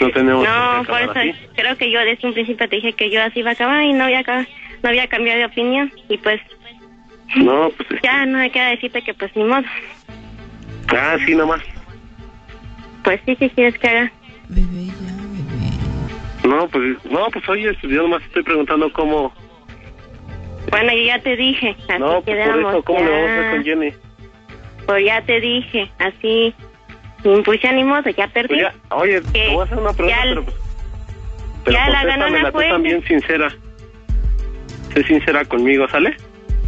no tenemos No, que por eso así. creo que yo desde un principio te dije que yo así iba a acabar y no había, no había cambiado de opinión. Y pues No, pues, [laughs] ya no me queda decirte que pues ni modo. ah, sí, nomás. Pues sí, ¿qué quieres que haga? No, pues, no, pues oye, yo nomás estoy preguntando cómo. Bueno, yo ya te dije, así No, pues por quedamos. eso, ¿cómo ya. le vamos a hacer con Jenny? Pues ya te dije, así. Pues ya ni modo, ya perdí. Pues ya, oye, te voy a hacer una pregunta, ya- pero pues. Pero ya la ganona la fue también sincera. Sé sincera conmigo, ¿sale?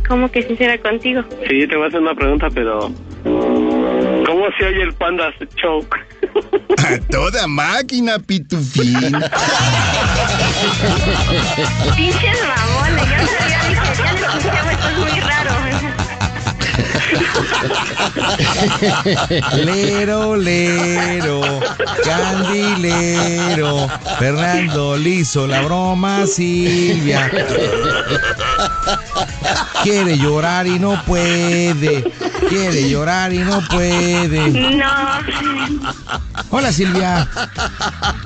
¿Cómo que sincera contigo? Sí, te voy a hacer una pregunta, pero. ¿Cómo se oye el Panda Show? [laughs] A toda máquina, pitufín. Pinches mamones, ya te había dicho, ya le escuchaba, esto es muy raro. Lero, lero, candilero, Fernando le hizo la broma Silvia. Quiere llorar y no puede. Quiere llorar y no puede. No. Hola Silvia.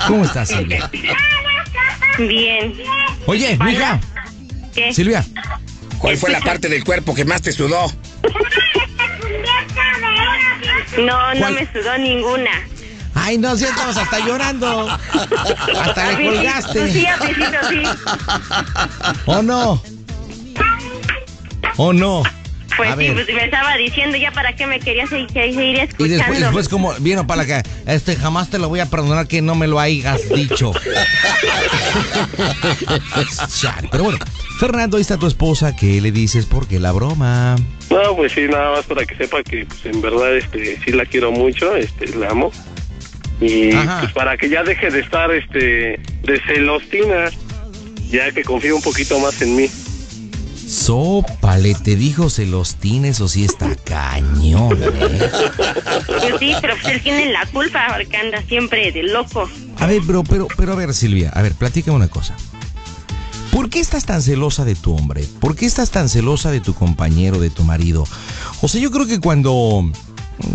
¿Cómo estás Silvia? Bien. Oye, mija. ¿Qué? Silvia. ¿Cuál fue la [laughs] parte del cuerpo que más te sudó? No, no ¿Cuál? me sudó ninguna. Ay, no, si estabas hasta llorando. Hasta le colgaste. Sí, sí. ¿O no? ¿O no? Pues A sí, ver. pues me estaba diciendo ya para qué me querías seguir, seguir Y escuchando. después, después como vino para acá, este jamás te lo voy a perdonar que no me lo hayas dicho. [laughs] [laughs] Pero bueno, Fernando, ahí está tu esposa, ¿qué le dices? Porque la broma. No, pues sí, nada más para que sepa que pues, en verdad este sí la quiero mucho, este la amo. Y Ajá. pues para que ya deje de estar este de celostina, ya que confíe un poquito más en mí. Sópale, te dijo se los tienes o sí está cañón, ¿eh? Pues sí, pero él tiene la culpa porque anda siempre de loco. A ver, pero, pero, pero a ver, Silvia, a ver, platícame una cosa. ¿Por qué estás tan celosa de tu hombre? ¿Por qué estás tan celosa de tu compañero, de tu marido? O sea, yo creo que cuando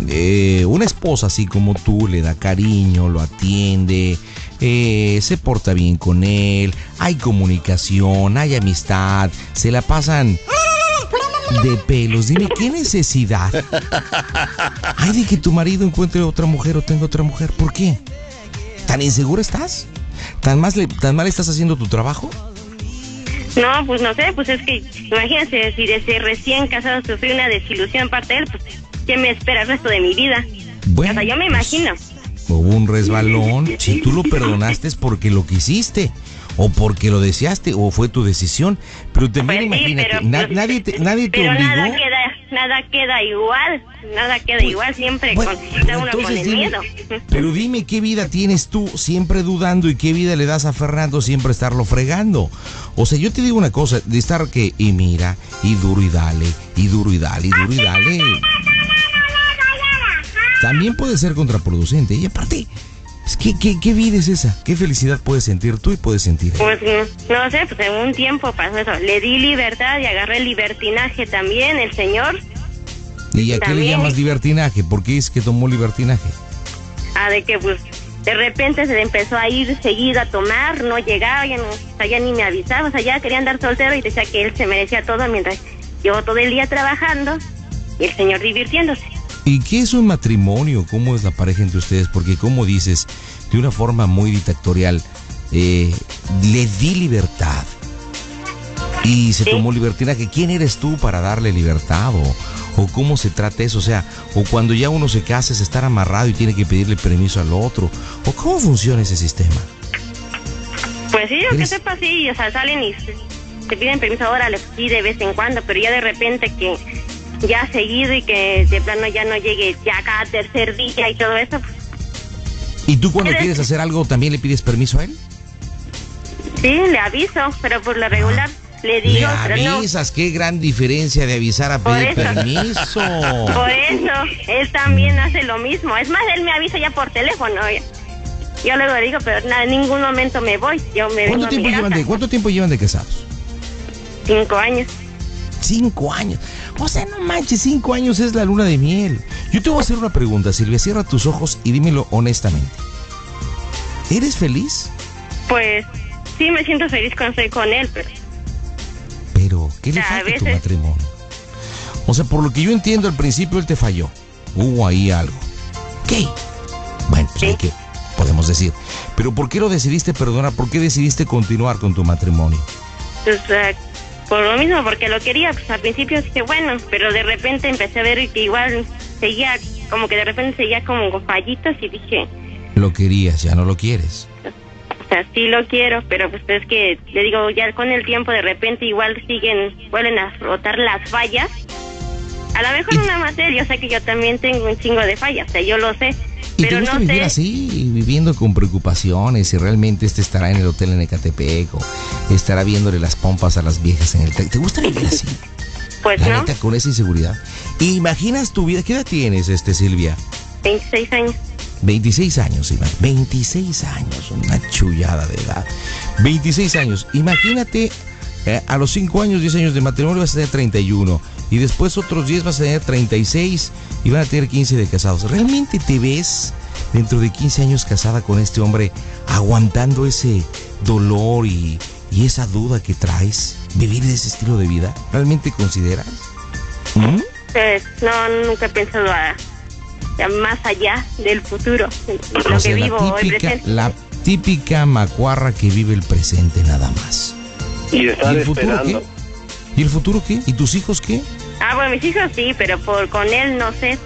eh, una esposa así como tú le da cariño, lo atiende, eh, se porta bien con él, hay comunicación, hay amistad, se la pasan de pelos. Dime, ¿qué necesidad hay de que tu marido encuentre otra mujer o tenga otra mujer? ¿Por qué? ¿Tan insegura estás? ¿Tan, más le- ¿Tan mal estás haciendo tu trabajo? No, pues no sé, pues es que imagínense, si desde recién casado sufrí una desilusión parte de él, pues ¿qué me espera el resto de mi vida? Bueno, o sea, yo me pues, imagino. Hubo un resbalón. Si tú lo perdonaste es porque lo quisiste. O porque lo deseaste, o fue tu decisión. Pero también Pues sí, imagínate, pero, na- pues, nadie te, nadie te Pero obligó. nada queda, nada queda igual, nada queda igual, siempre Bueno, con, uno con el dime, miedo. Pero dime qué vida tienes tú siempre dudando y qué vida le das a Fernando siempre estarlo fregando. O sea, yo te digo una cosa, de estar que, y mira, y duro y dale, y duro y dale, y duro y dale. También puede ser contraproducente. Y aparte, que, ¿qué, qué vida es esa? ¿Qué felicidad puedes sentir tú y puedes sentir? Pues no, sé, pues en un tiempo pasó eso. Le di libertad y agarré el libertinaje también, el señor. ¿Y a qué le llamas libertinaje? ¿Por qué es que tomó libertinaje? Ah, de que pues de repente se empezó a ir seguido a tomar, no llegaba, ya, no, o sea, ya ni me avisaba, o sea, ya quería andar soltero y decía que él se merecía todo mientras yo todo el día trabajando y el señor divirtiéndose. ¿Y qué es un matrimonio? ¿Cómo es la pareja entre ustedes? Porque como dices, de una forma muy dictatorial, eh, le di libertad y se tomó libertinaje. ¿Quién eres tú para darle libertad? O, ¿O cómo se trata eso? O sea, o cuando ya uno se casa es estar amarrado y tiene que pedirle permiso al otro. ¿O cómo funciona ese sistema? Pues sí, yo que sepa, sí, o sea, salen y se- te piden permiso ahora, sí, de vez en cuando, pero ya de repente que ya seguido y que de plano ya no llegue ya cada tercer día y todo eso, pues, ¿Y tú cuando Eres- quieres hacer algo también le pides permiso a él? sí, le aviso, pero por lo regular le Le digo, no. avisas, qué gran diferencia de avisar a Por pedir eso. permiso. [laughs] Por eso, él también hace lo mismo. Es más, él me avisa ya por teléfono. Yo luego digo, pero nada, en ningún momento me voy. Yo me vengo ¿Cuánto a mi tiempo, llevan casa. de, ¿Cuánto tiempo llevan de casados? Cinco años. Cinco años. O sea, no manches, cinco años es la luna de miel. Yo te voy a hacer una pregunta, Silvia. Cierra tus ojos y dímelo honestamente. ¿Eres feliz? Pues sí, me siento feliz cuando estoy con él, pero Pero, ¿qué le A falta a tu matrimonio? O sea, por lo que yo entiendo, al principio él te falló. Hubo ahí algo. ¿Qué? Bueno, pues hay que, podemos decir. Pero ¿por qué lo decidiste perdonar? ¿Por qué decidiste continuar con tu matrimonio? pues, eh, por lo mismo, porque lo quería. Pues al principio dije, bueno, pero de repente empecé a ver que igual seguía, como que de repente seguía como con fallitos y dije, Lo querías, ya no lo quieres. O sea, sí lo quiero, pero pues es que, le digo, ya con el tiempo de repente igual siguen, vuelven a rotar las fallas. A lo mejor nada más él, yo sé que yo también tengo un chingo de fallas, o sea, yo lo sé. ¿Y Pero te gusta no vivir sé, así, viviendo con preocupaciones? Si realmente este estará en el hotel en Ecatepec o estará viéndole las pompas a las viejas en el... ¿Te gusta vivir así? pues La no, neta, con esa inseguridad. ¿Imaginas tu vida? ¿Qué edad tienes, este, Silvia? 26 años. 26 años, Iván. 26 años, una chullada de edad. 26 años. Imagínate, eh, a los 5 años, 10 años de matrimonio vas a tener 31. Y después otros 10 vas a tener 36 y van a tener 15 de casados. ¿Realmente te ves dentro de 15 años casada con este hombre aguantando ese dolor y, y esa duda que traes? ¿Vivir de ese estilo de vida? ¿Realmente consideras? ¿Mm? Pues, no, nunca he pensado a, a más allá del futuro, lo O sea, que la vivo el típica, presente. la típica macuarra que vive el presente nada más. Y el futuro esperando. qué? ¿Y el futuro qué? ¿Y tus hijos qué? Ah, bueno, mis hijos sí, pero por con él no sé.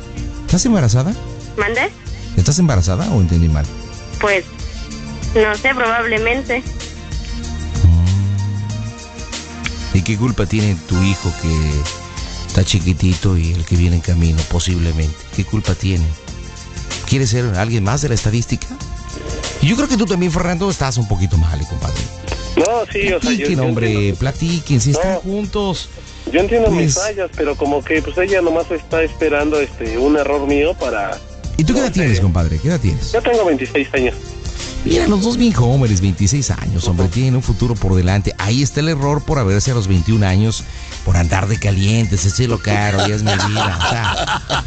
¿Estás embarazada? ¿Mandé? ¿Estás embarazada o entendí mal? Pues, no sé, probablemente. ¿Y qué culpa tiene tu hijo que está chiquitito y el que viene en camino, posiblemente? ¿Qué culpa tiene? ¿Quieres ser alguien más de la estadística? Y yo creo que tú también, Fernando, estás un poquito mal, compadre. No, sí, o sea, yo, Platiquen, yo hombre, platiquen, si están No. juntos. Yo entiendo mis Pues- fallas, pero como que pues ella nomás está esperando este un error mío para... ¿Y tú qué edad tienes, compadre? ¿Qué edad tienes? Yo tengo 26 años. Mira, los dos bien jóvenes, 26 años, hombre, tienen un futuro por delante. Ahí está el error por haberse a los 21 años, por andar de calientes, ese lo caro, ya es mi vida. O sea,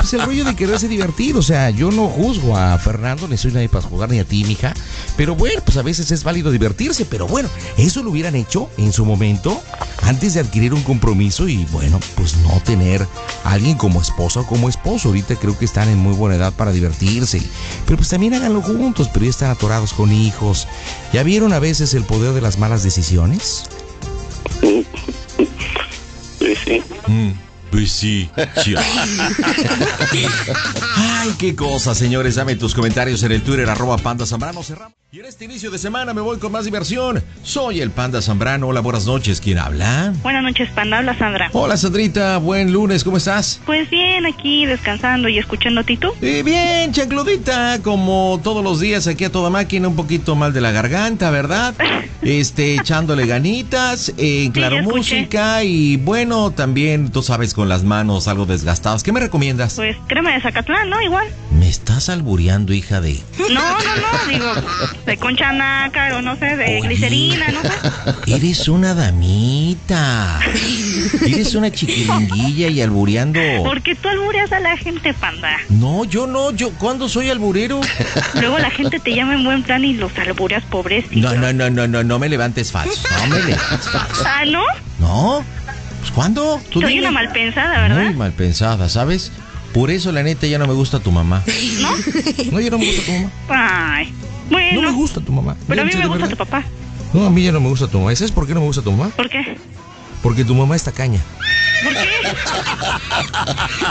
pues el rollo de quererse divertir, o sea, yo no juzgo a Fernando, ni soy nadie para jugar, ni a ti, mija. Pero bueno, pues a veces es válido divertirse, pero bueno, eso lo hubieran hecho en su momento, antes de adquirir un compromiso y bueno, pues no tener a alguien como esposa o como esposo. Ahorita creo que están en muy buena edad para divertirse. Pero pues también háganlo juntos, pero ya están atorados con hijos. ¿Ya vieron a veces el poder de las malas decisiones? Sí, sí. Pues [laughs] sí. Ay, qué cosa, señores. Dame tus comentarios en el Twitter, arroba Panda Zambrano. Cerramos. Y en este inicio de semana me voy con más diversión. Soy el Panda Zambrano. Hola, buenas noches. ¿Quién habla? Buenas noches, Panda. Habla Sandra. Hola, Sandrita. Buen lunes. ¿Cómo estás? Pues bien, aquí descansando y escuchando a Tito. Eh, bien, chancludita, como todos los días aquí a toda máquina, un poquito mal de la garganta, ¿verdad? [laughs] Este, echándole ganitas, eh, claro, música y bueno, también, tú sabes, con las manos algo desgastadas. ¿Qué me recomiendas? Pues crema de Zacatlán, ¿no? Igual. Me estás albureando, hija de... No, no, no, digo, [laughs] de concha nácar o no sé, de glicerina, no sé. [laughs] Eres una damita. Eres una chiquilinguilla y albureando. Porque tú albureas a la gente, Panda. No, yo no, yo, ¿cuándo soy alburero? Luego la gente te llama en buen plan y los albureas pobrecitos. No, no, no, no, no, no me levantes falso. No me levantes falso. Ah, ¿no? No, pues ¿cuándo? Tú Soy dime. una mal pensada, ¿verdad? Muy mal pensada, ¿sabes? Por eso, la neta, ya no me gusta tu mamá. ¿No? No, ya no me gusta tu mamá. Ay, bueno. No me gusta tu mamá. Pero a mí me gusta tu papá. No, a mí ya no me gusta tu mamá. ¿Sabes por qué no me gusta tu mamá? ¿Por qué? Porque tu mamá está caña. ¿Por qué?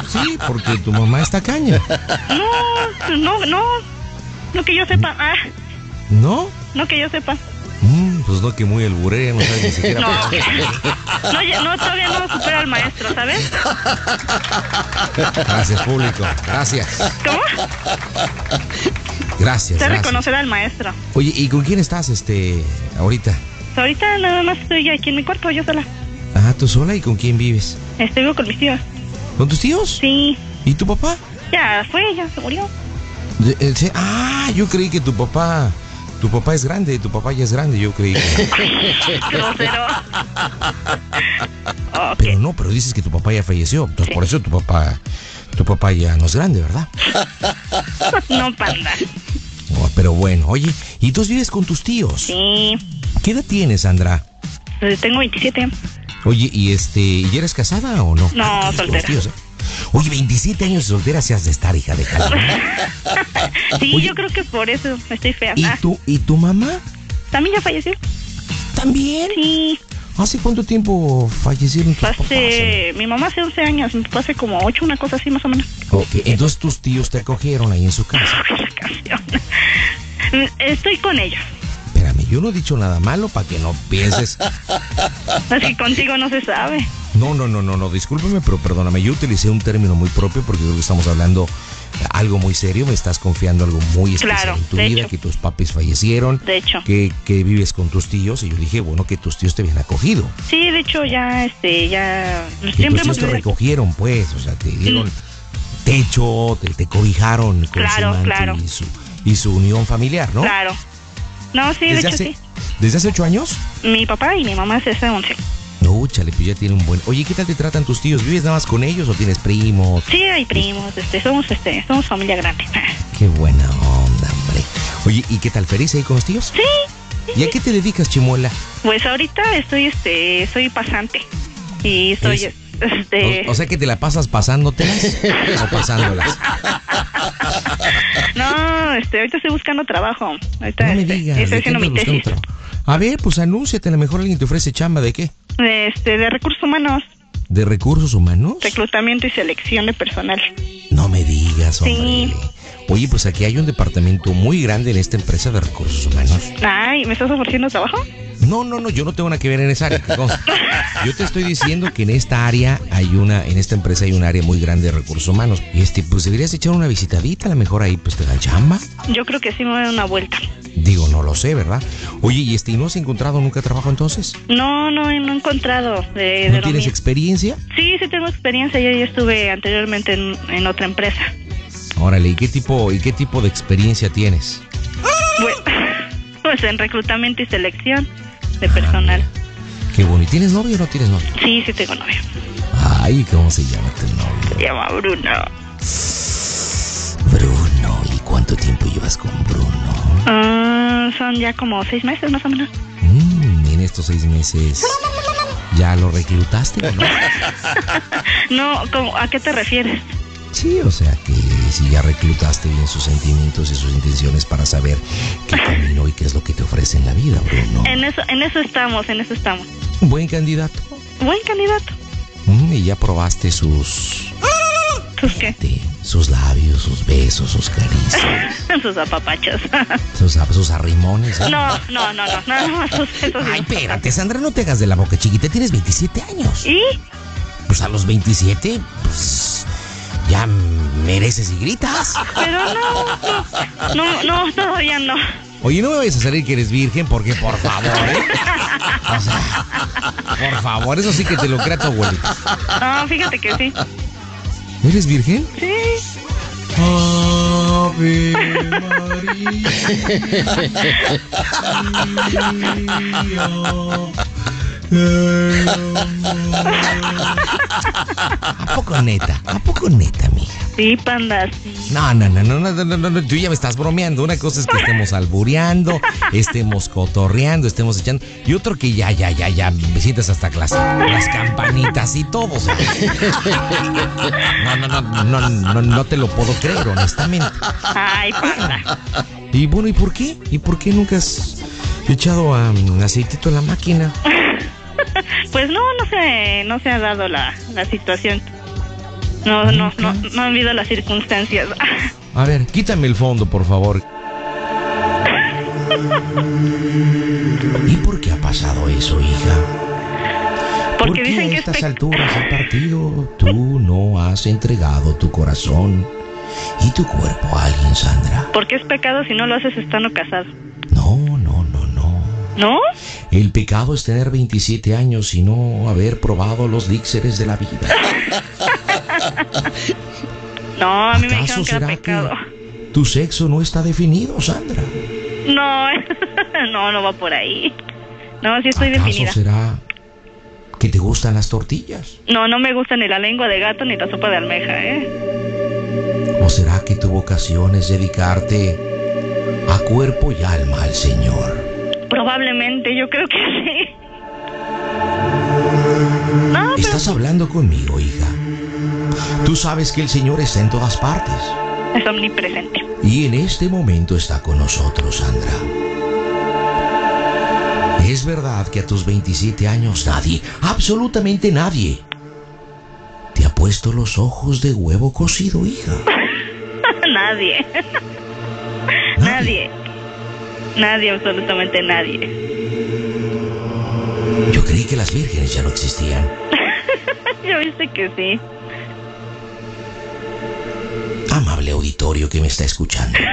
Sí, porque tu mamá está caña. No, no, no. No que yo sepa. Ah, ¿No? no que yo sepa. Mm, pues no, que muy alburea, no sabes ni [laughs] siquiera. No. [laughs] No, ya- no, todavía no supera al maestro, ¿sabes? Gracias, público. Gracias. ¿Cómo? Gracias. Gracias. reconocerá al maestro. Oye, ¿y con quién estás este ahorita? Ahorita nada más estoy aquí en mi cuarto, yo sola. Ah, tú sola y con quién vives? Estoy vivo con mis tíos. ¿Con tus tíos? Sí. ¿Y tu papá? Ya fue, ya se murió. Eh, Ah, yo creí que tu papá, tu papá es grande, tu papá ya es grande, yo creí que. [laughs] Grosero. [laughs] Pero no, pero dices que tu papá ya falleció, entonces por eso tu papá, tu papá ya no es grande, ¿verdad? [laughs] No, panda. Oh, pero bueno, oye, ¿y tú vives con tus tíos? Sí. ¿Qué edad tienes, Sandra? Pues tengo 27. Oye, ¿y este, ¿y eres casada o no? No, soltera. tíos, ¿eh? Oye, 27 años de soltera se has de estar, hija de. [laughs] Sí, Oye. yo creo que por eso estoy fea. ¿Y Ah, tu, ¿Y tu mamá? ¿También ya falleció? ¿También? Sí. ¿Hace cuánto tiempo fallecieron tus papás? Hace... Mi mamá hace 11 años, mi papá hace como 8, una cosa así más o menos. Ok, entonces tus tíos te acogieron ahí en su casa. [laughs] Mm, Estoy con ellos. Espérame, yo no he dicho nada malo para que no pienses. [laughs] Así contigo no se sabe. No, no, no, no, no, discúlpeme, pero perdóname, yo utilicé un término muy propio porque creo que estamos hablando algo muy serio, me estás confiando algo muy especial Claro, en tu vida, hecho. que tus papis fallecieron, De hecho. que, que vives con tus tíos, y yo dije, bueno, que tus tíos te habían acogido, Sí, de hecho ya, este, ya... que Siempre tus tíos te recogieron, pues, o sea, te dieron techo, te, te cobijaron con Claro, su claro. y su, y su unión familiar, ¿no? Claro. No, sí, de ¿Desde hecho hace, sí. ¿Desde hace ocho años? Mi papá y mi mamá hace hace 11. No, chale, pues ya tiene un buen... Oye, ¿qué tal te tratan tus tíos? ¿Vives nada más con ellos o tienes primos? Sí, hay primos, este, somos, este, somos familia grande. [laughs] Qué buena onda, hombre. Oye, ¿y qué tal feliz ahí con los tíos? Sí. ¿Y a qué te dedicas, chimuela? Pues ahorita estoy, este, soy pasante. Y soy, Eres- este... O, o sea que te la pasas pasándotelas o pasándolas. No, este, ahorita estoy buscando trabajo. Ahorita No me este, digas. A ver, pues anúnciate, a lo mejor alguien te ofrece chamba de qué? Este, de recursos humanos, ¿De recursos humanos? reclutamiento y selección de personal. No me digas, hombre. Sí. Oye, pues aquí hay un departamento muy grande en esta empresa de recursos humanos. Ay, ¿me estás ofreciendo trabajo? No, no, no, yo no tengo nada que ver en esa área. [laughs] Yo te estoy diciendo que en esta área hay una, en esta empresa hay un área muy grande de recursos humanos. Y este, pues deberías echar una visitadita, a lo mejor ahí pues te dan chamba. Yo creo que sí me voy a dar una vuelta. Digo, no lo sé, ¿verdad? Oye, ¿y este, ¿y no has encontrado nunca trabajo entonces? No, no, no he encontrado de, de ¿No tienes experiencia? Sí, sí tengo experiencia. Yo ya estuve anteriormente en, en otra empresa. Órale, ¿y qué tipo, y qué tipo de experiencia tienes? Bueno, [laughs] pues en reclutamiento y selección de personal. Qué bueno. ¿Y tienes novio o no tienes novio? Sí, sí tengo novio. Ay, ¿cómo se llama tu novio? Se llama Bruno. Bruno. ¿Y cuánto tiempo llevas con Bruno? Ah, son ya como seis meses más o menos. Mm, en estos seis meses, ¿ya lo reclutaste o no? [laughs] No, ¿cómo- ¿a qué te refieres? Sí, o sea que si ya reclutaste bien sus sentimientos y sus intenciones para saber qué [laughs] camino y qué es lo que te ofrece en la vida, Bruno. En eso, en eso estamos, en eso estamos. Buen candidato. Buen candidato. Mm, y ya probaste sus, ¿Sus qué? sus labios, sus besos, sus caricias, [laughs] Sus apapachos. [laughs] sus, sus arrimones. ¿eh? No, no, no, no, nada más sus esos Ay, espérate, Sandra, no te hagas de la boca chiquita. Tienes 27 años. ¿Y? Pues a los 27, pues ya mereces y gritas. Pero no, no, no, no, todavía no. Oye, no me vayas a salir que eres virgen porque, por favor, ¿eh? O sea, por favor, eso sí que te lo crea tu abuelita. No, fíjate que sí. ¿Eres virgen? Sí. Ave [laughs] ¿A poco neta? ¿A poco neta, mija? Sí, panda, sí. No, no, no, no, no, no, no, no, tú ya me estás bromeando. Una cosa es que estemos albureando, estemos cotorreando, estemos echando. Y otro que ya, ya, ya, ya, me sientes hasta las, las campanitas y todo. No, no, no, no, no, no te lo puedo creer, honestamente. Ay, panda. Y bueno, ¿y por qué? ¿Y por qué nunca has echado um, aceitito en la máquina? [laughs] Pues no, no se, no se ha dado la, la situación. No, no, no, no han habido las circunstancias. [laughs] A ver, quítame el fondo, por favor. ¿Y por qué ha pasado eso, hija? Porque ¿Por qué dicen a que es estas alturas del partido tú no has entregado tu corazón y tu cuerpo a alguien, Sandra? Porque es pecado si no lo haces estando casado. No, no. El pecado es tener 27 años y no haber probado los líxeres de la vida. [laughs] No, a mí me ¿Acaso dijeron que era será que- pecado. Tu sexo no está definido, Sandra. No, [laughs] no, no va por ahí. No, sí estoy ¿Acaso definida. será que te gustan las tortillas? No, no me gusta ni la lengua de gato ni la sopa de almeja, ¿eh? ¿O será que tu vocación es dedicarte a cuerpo y alma al Señor? Probablemente, yo creo que sí. No, pero Estás hablando conmigo, hija. Tú sabes que el Señor está en todas partes. es omnipresente. Y en este momento está con nosotros, Sandra. Es verdad que a tus 27 años nadie, absolutamente nadie, te ha puesto los ojos de huevo cocido, hija. [laughs] nadie. nadie. Nadie, absolutamente nadie. Yo creí que las vírgenes ya no existían. [laughs] Yo viste que sí. Amable auditorio que me está escuchando. [laughs]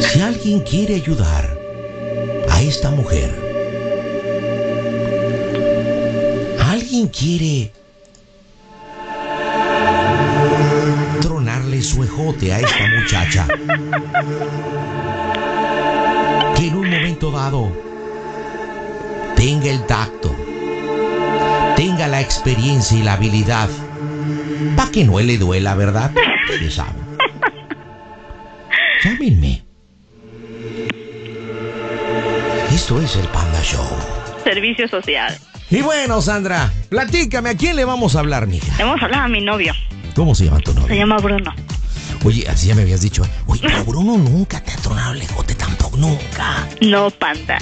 Si alguien quiere ayudar a esta mujer, alguien quiere a esta muchacha, que en un momento dado tenga el tacto, tenga la experiencia y la habilidad para que no le duela, ¿verdad? Ustedes saben. Llámenme. Esto es el Panda Show. Servicio social. Y bueno, Sandra, platícame, ¿a quién le vamos a hablar, mija? Le Hemos hablado a mi novio. ¿Cómo se llama tu Se novio? llama Bruno. Oye, así ya me habías dicho. ¿eh? Oye, pero Bruno nunca te ha tronado el ejote tampoco, nunca. No, panda.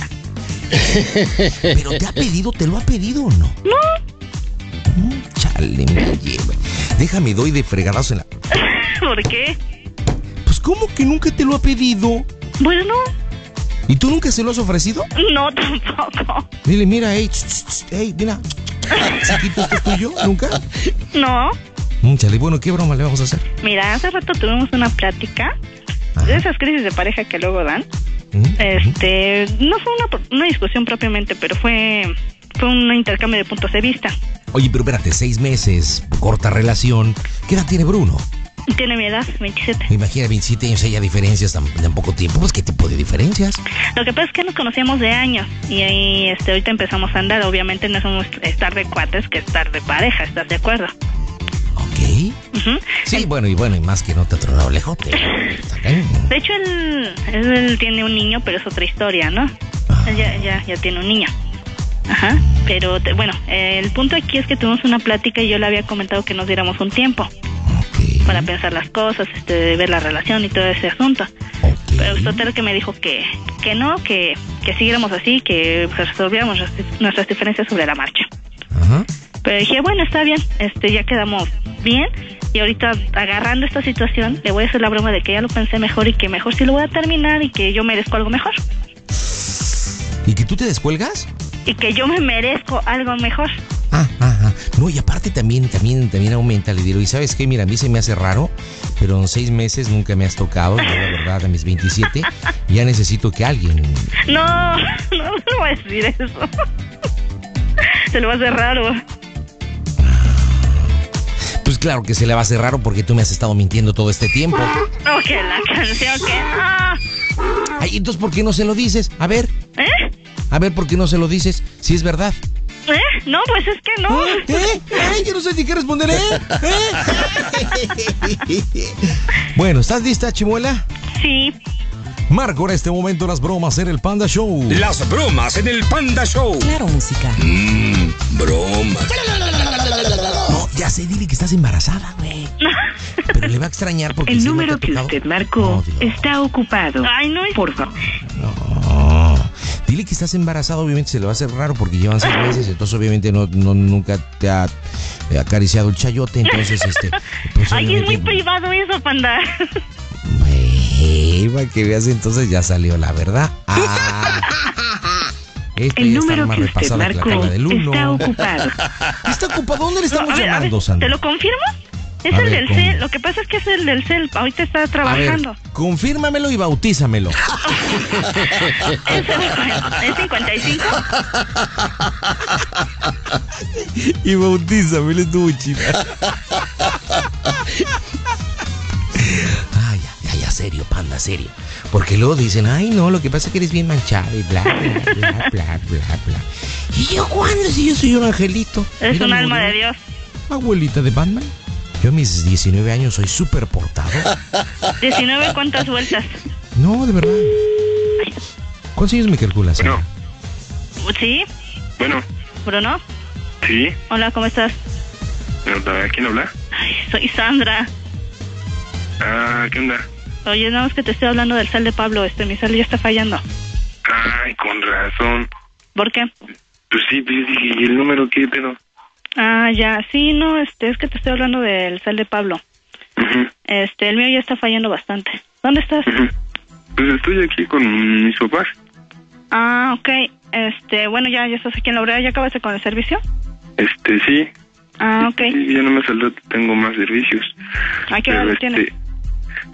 [laughs] Pero te ha pedido, ¿te lo ha pedido o no? No. Mm, Chale, me lleva. Déjame, doy de fregadas en la... [laughs] ¿Por qué? Pues, ¿cómo que nunca te lo ha pedido? Bueno, ¿Y tú nunca se lo has ofrecido? No, tampoco. Dile, mira, hey, hey, mira. Chiquito, ¿esto es tuyo? ¿Nunca? No. Chale, bueno, ¿qué broma le vamos a hacer? Mira, hace rato tuvimos una plática de esas crisis de pareja que luego dan. Este, no fue una, una discusión propiamente, pero fue, fue un intercambio de puntos de vista. Oye, pero espérate, seis meses, corta relación. ¿Qué edad tiene Bruno? Tiene mi edad, 27. Imagina, 27 años, haya diferencias tan, tan poco tiempo. Pues, ¿qué tipo de diferencias? Lo que pasa es que nos conocíamos de años y ahí este, ahorita empezamos a andar. Obviamente no somos estar de cuates que estar de pareja, ¿estás de acuerdo? Ok. Sí, bueno, y bueno, y más que no te. Está [laughs] cañón. De hecho, él, él, tiene un niño, pero es otra historia, ¿no? Él ya, ya, ya tiene un niño. Ajá. Pero te- bueno, eh, el punto aquí es que tuvimos una plática y yo le había comentado que nos diéramos un tiempo para pensar las cosas, este, ver la relación y todo ese asunto. Pero total que me dijo que, que no, que, que siguiéramos así, que resolviéramos nuestras- nuestras diferencias sobre la marcha. Pero dije, bueno, está bien, este, ya quedamos bien. Y ahorita agarrando esta situación, le voy a hacer la broma de que ya lo pensé mejor y que mejor sí lo voy a terminar y que yo merezco algo mejor. ¿Y que tú te descuelgas? Y que yo me merezco algo mejor. Ah, ah, ah. No, y aparte también, también, también aumenta el dinero. Y sabes qué, mira, a mí se me hace raro, pero en seis meses nunca me has tocado. Yo, la verdad, a mis 27, [laughs] ya necesito que alguien. No, [laughs] no, no voy a decir eso. [laughs] Se lo va a hacer raro. Pues claro que se le va a hacer raro porque tú me has estado mintiendo todo este tiempo. No, que la canción que. Ay, entonces, ¿por qué no se lo dices? A ver, ¿Eh? a ver, ¿por qué no se lo dices? Si es verdad. ¿Eh? No, pues es que no. ¿Eh? ¿Eh? Yo no sé ni qué responder, ¿eh? Bueno, ¿estás lista, Chimuela? Sí. Marco, ahora este momento las bromas en el Panda Show. Las bromas en el Panda Show. Claro, música. Mmm, bromas. Ya sé, dile que estás embarazada, güey. Pero le va a extrañar porque El número que tocado- usted marcó está ocupado. Ay, no. Por favor. No. Dile que estás embarazada, obviamente se le va a hacer raro porque llevan seis meses, entonces obviamente no, no nunca te ha acariciado el chayote, entonces este. pues, Ay, es muy obviamente- privado eso, panda. Para que veas, entonces ya salió la verdad. Ah. El número que usted que marcó está ocupado. [laughs] ¿Está ocupado? ¿Dónde le estamos A ver, a ver, llamando, Sandra? ¿Te lo confirmo? Es A el ver, del cel. Lo que pasa es que es el del cel. Ahorita está A ver, trabajando. confírmamelo y bautízamelo. [laughs] Es, el- es 55. y bautízamelo, estuvo chida. Ya, serio, panda, serio. Porque luego dicen, ay, no, lo que pasa es que eres bien manchado y bla, bla, bla, bla, bla, bla. ¿Y yo cuándo? Si yo soy un angelito. Es un alma de. Dios. Abuelita de Batman. Yo a mis 19 años soy súper portado. 19, ¿cuántas vueltas? No, de verdad. ¿Cuántos años me calculas? Sandra? ¿Sí? Bueno, ¿Bruno? sí. Hola, ¿cómo estás? ¿A quién habla? Ay, soy Sandra. Ah, ¿qué onda? Oye, nada más que te estoy hablando del sal de Pablo. Este, mi sal ya está fallando. Ay, con razón. ¿Por qué? Pues sí, pues yo dije, ¿y el número qué pedo? Ah, ya. Sí, no, este, es que te estoy hablando del sal de Pablo. Este, el mío ya está fallando bastante. ¿Dónde estás? Pues estoy aquí con mis papás. Ah, ok. Este, bueno, ya, ya estás aquí en la obrera. ¿Ya acabaste con el servicio? Este, sí. Ah, ok. Sí, ya no me saldrá, tengo más servicios. ¿A qué hora Pero, lo tienes?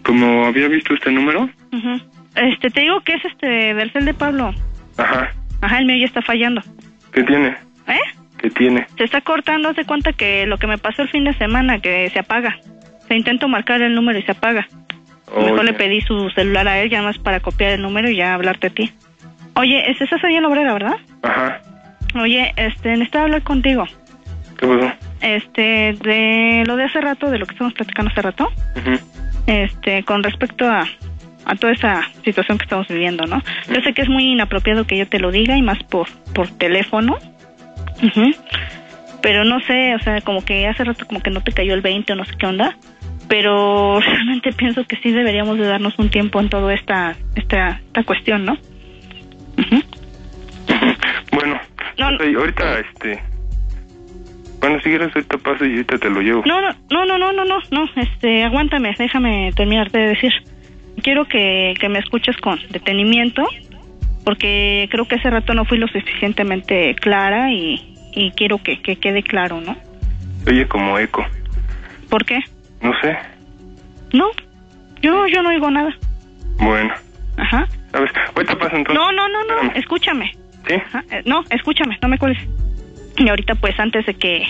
Como había visto este número, Ujú. Este, te digo que es este del cel de Pablo. ajá, Ajá, el mío ya está fallando. ¿qué tiene? ¿Eh? ¿Qué tiene? Se está cortando, haz de cuenta que lo que me pasó el fin de semana, que se apaga. Se intento marcar el número y se apaga. Mejor le pedí su celular a él, ya más para copiar el número y ya hablarte a ti. Oye, estás ahí en la obrera, ¿verdad? Ajá, Oye, este, necesitaba hablar contigo. ¿qué pasó? Este, de lo de hace rato, de lo que estamos platicando hace rato, Ujú. Este, con respecto a, a toda esa situación que estamos viviendo, ¿no? Yo sé que es muy inapropiado que yo te lo diga y más por, por teléfono. Ujú. Pero no sé, o sea, como que hace rato como que no te cayó el 20 o no sé qué onda. Pero [laughs] realmente pienso que sí deberíamos de darnos un tiempo en toda esta, esta, esta cuestión, ¿no? Bueno, ok, ahorita, este... Bueno, si quieres ahorita paso y ahorita te lo llevo. No, no, no, no, no, no, no, no, este, aguántame, déjame terminarte de decir. Quiero que, que me escuches con detenimiento porque creo que ese rato no fui lo suficientemente clara y, y quiero que, que quede claro, ¿no? Oye, como eco. ¿Por qué? No sé. No, yo, yo no oigo nada. Bueno. Ajá. A ver, ahorita pasa entonces. No, no, no, no, escúchame. ¿Sí? Ajá, eh, No, escúchame, no me cuelgues. Y ahorita, pues, antes de que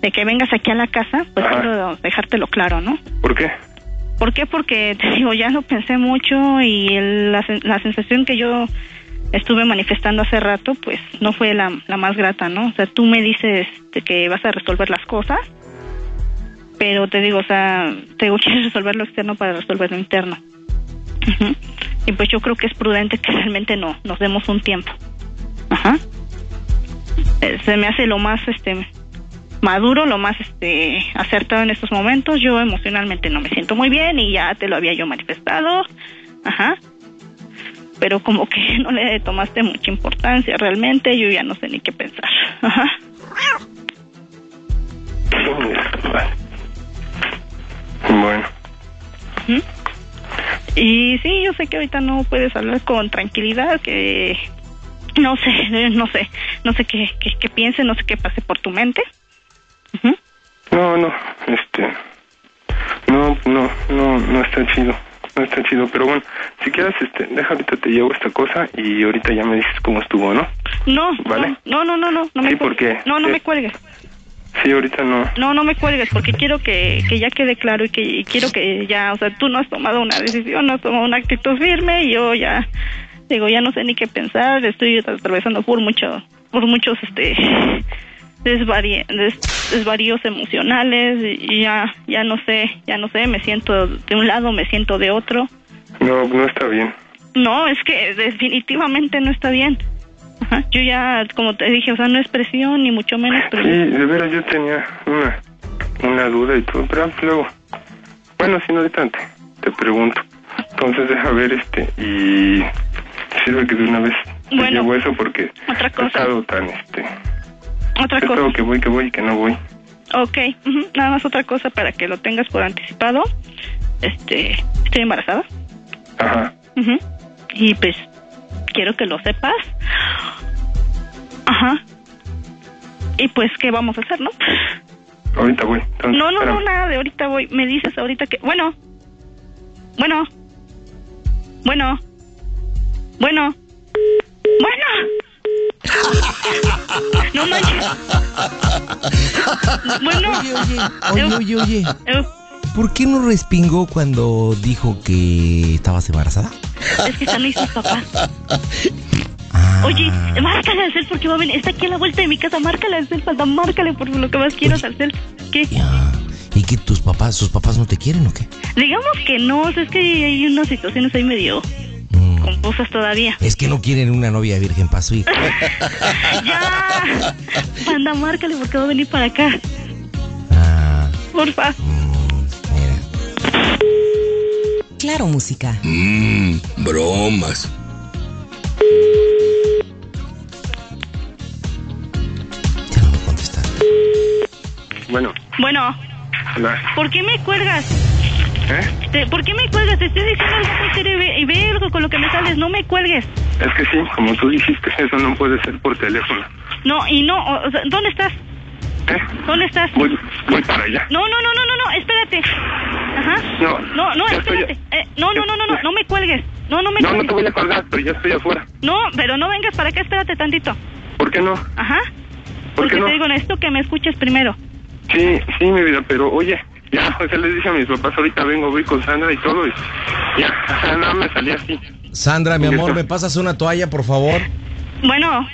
de que vengas aquí a la casa, pues quiero dejártelo claro, ¿no? ¿Por qué? ¿Por qué? Porque te [laughs] digo, ya lo pensé mucho y el- la, la sensación que yo estuve manifestando hace rato, pues no fue la, la más grata, ¿no? O sea, tú me dices de que vas a resolver las cosas, pero te digo, o sea, te digo, [laughs] quieres resolver lo externo para resolver lo interno. Y pues yo creo que es prudente que realmente no nos demos un tiempo. Ajá. Eh, Se me hace lo más este maduro, lo más este acertado en estos momentos. Yo emocionalmente no me siento muy bien y ya te lo había yo manifestado. Ajá. Pero como que [laughs] no le tomaste mucha importancia realmente, yo ya no sé ni qué pensar. [laughs] Ajá. Bueno. Y sí, yo sé que ahorita no puedes hablar con tranquilidad, que no sé, [laughs] no sé, no sé qué, qué, qué pienses, no sé qué pase por tu mente. No, no, este... No, no, no, no está chido. No está chido, pero bueno, si quieres, este, deja ahorita te llevo esta cosa y ahorita ya me dices cómo estuvo, ¿no? No, ¿Vale? no, no, no, no, no me Sí, porque- No, no sí. me cuelgues. Sí, ahorita no. No, no me cuelgues porque quiero que, que ya quede claro y que y quiero que ya, o sea, tú no has tomado una decisión, no has tomado una actitud firme y yo ya, digo, ya no sé ni qué pensar, estoy atravesando por mucho, por muchos, este, des- desvaríos emocionales y ya, ya no sé, ya no sé, me siento de un lado, me siento de otro. No, no está bien. No, es que definitivamente no está bien. Ajá, yo ya, como te dije, o sea, no es presión ni mucho menos, pero Sí, de veras yo tenía una, una duda y todo, pero luego... Bueno, si no, ahorita te, te pregunto. Entonces deja ver este y sirve que de una vez te Bueno. llevo eso porque Otra he cosa. estado tan, este... otra he cosa. estado que voy, que voy que no voy. Ok, ujú, nada más otra cosa para que lo tengas por anticipado. Este, estoy embarazada. Ajá. ujú, Y pues quiero que lo sepas. Ajá. Y pues, ¿qué vamos a hacer, no? Ahorita voy. Entonces, No, no, no, espérame. nada de ahorita voy. Me dices ahorita que... Bueno. Bueno. Bueno. Bueno. Bueno. No manches. Bueno. Oye, oye, oye, oye, oye. ¿Por qué no respingó cuando dijo que estabas embarazada? Es que están ahí sus papás. Ah. Oye, márcale al cel porque va a venir. Está aquí a la vuelta de mi casa. Márcale al cel, falta, márcale por lo que más quieras al cel. ¿Qué? ¿Y que tus papás, sus papás no te quieren o qué? Digamos que no, o sea, es que hay unas situaciones ahí medio Mm. confusas todavía. Es que no quieren una novia virgen para su hijo. [laughs] ¡Ya! Anda, márcale porque va a venir para acá. Ah, Porfa. Claro, música. Mmm, bromas. Bueno, Bueno, hola. ¿por qué me cuelgas? ¿Eh? ¿Por qué me cuelgas? Te estoy diciendo algo muy serio y ve, algo con lo que me sales. No me cuelgues. Es que sí, como tú dijiste, eso no puede ser por teléfono. No, y no, o, sea, ¿dónde estás? ¿Dónde estás? Voy, voy para allá. No, no, no, no, no, no, espérate. Ajá. No, No, no, espérate. Eh, no, no, no, no, no, no me cuelgues. No, no me No, no cuelgues. te voy a colgar, pero ya estoy afuera. No, pero no vengas para acá, espérate tantito. ¿Por qué no? Ajá. ¿Por Porque qué no? te digo, necesito que me escuches primero. Sí, sí, mi vida, pero oye, ya, o sea, les dije a mis papás, ahorita vengo, voy con Sandra y todo, y ya, [laughs] o sea, nada me salí así. Sandra, mi amor, ¿me pasas una toalla, por favor? Bueno.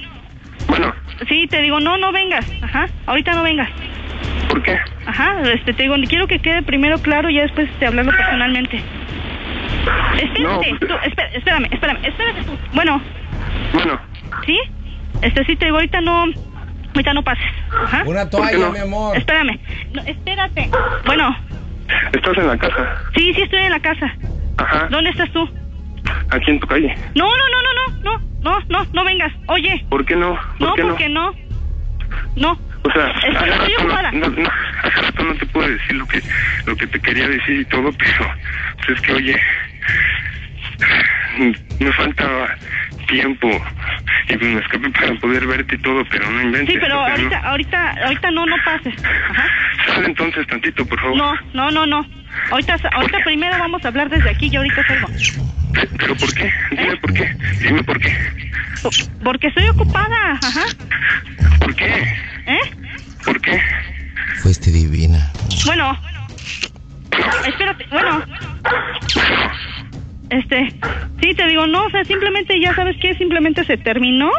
Bueno. Sí, te digo, no, no vengas. Ajá. Ahorita no vengas. ¿Por qué? Ajá. Este, te digo, quiero que quede primero claro y ya después te hablarlo personalmente. Espérate. pues, tú, espé- espérame, espérame, espérate tú. Bueno. Bueno. ¿Sí? Este, sí, te digo, ahorita no... Ahorita no pases. Ajá. Una toalla, mi amor. Espérame. No, espérate. Bueno. Estás en la casa. Sí, sí, estoy en la casa. Ajá. ¿Dónde estás tú? Aquí en tu calle. No, no, no, no, no, no, no, no, no vengas. Oye. ¿Por qué no? ¿Por No, qué porque no. No. O sea, Estoy- estoy ocupada. no, no, no, hace [laughs] rato no te puedo decir lo que, lo que te quería decir y todo, pero pues es que, oye, me falta tiempo y me escapé para poder verte y todo, pero no inventes. Sí, pero o sea, ahorita, ahorita, ahorita no, no pases. Ajá. no. Sal entonces tantito, por favor. No, no, no, no. Ahorita, ahorita primero vamos a hablar desde aquí y ahorita salgo. ¿Pero por qué? Dime por qué. Dime por qué. Porque estoy ocupada, ajá. ¿Por qué? ¿Eh? ¿Por qué? Fuiste divina. Bueno. Espérate, bueno. Este, sí, te digo, no, o sea, simplemente ya sabes que simplemente se terminó.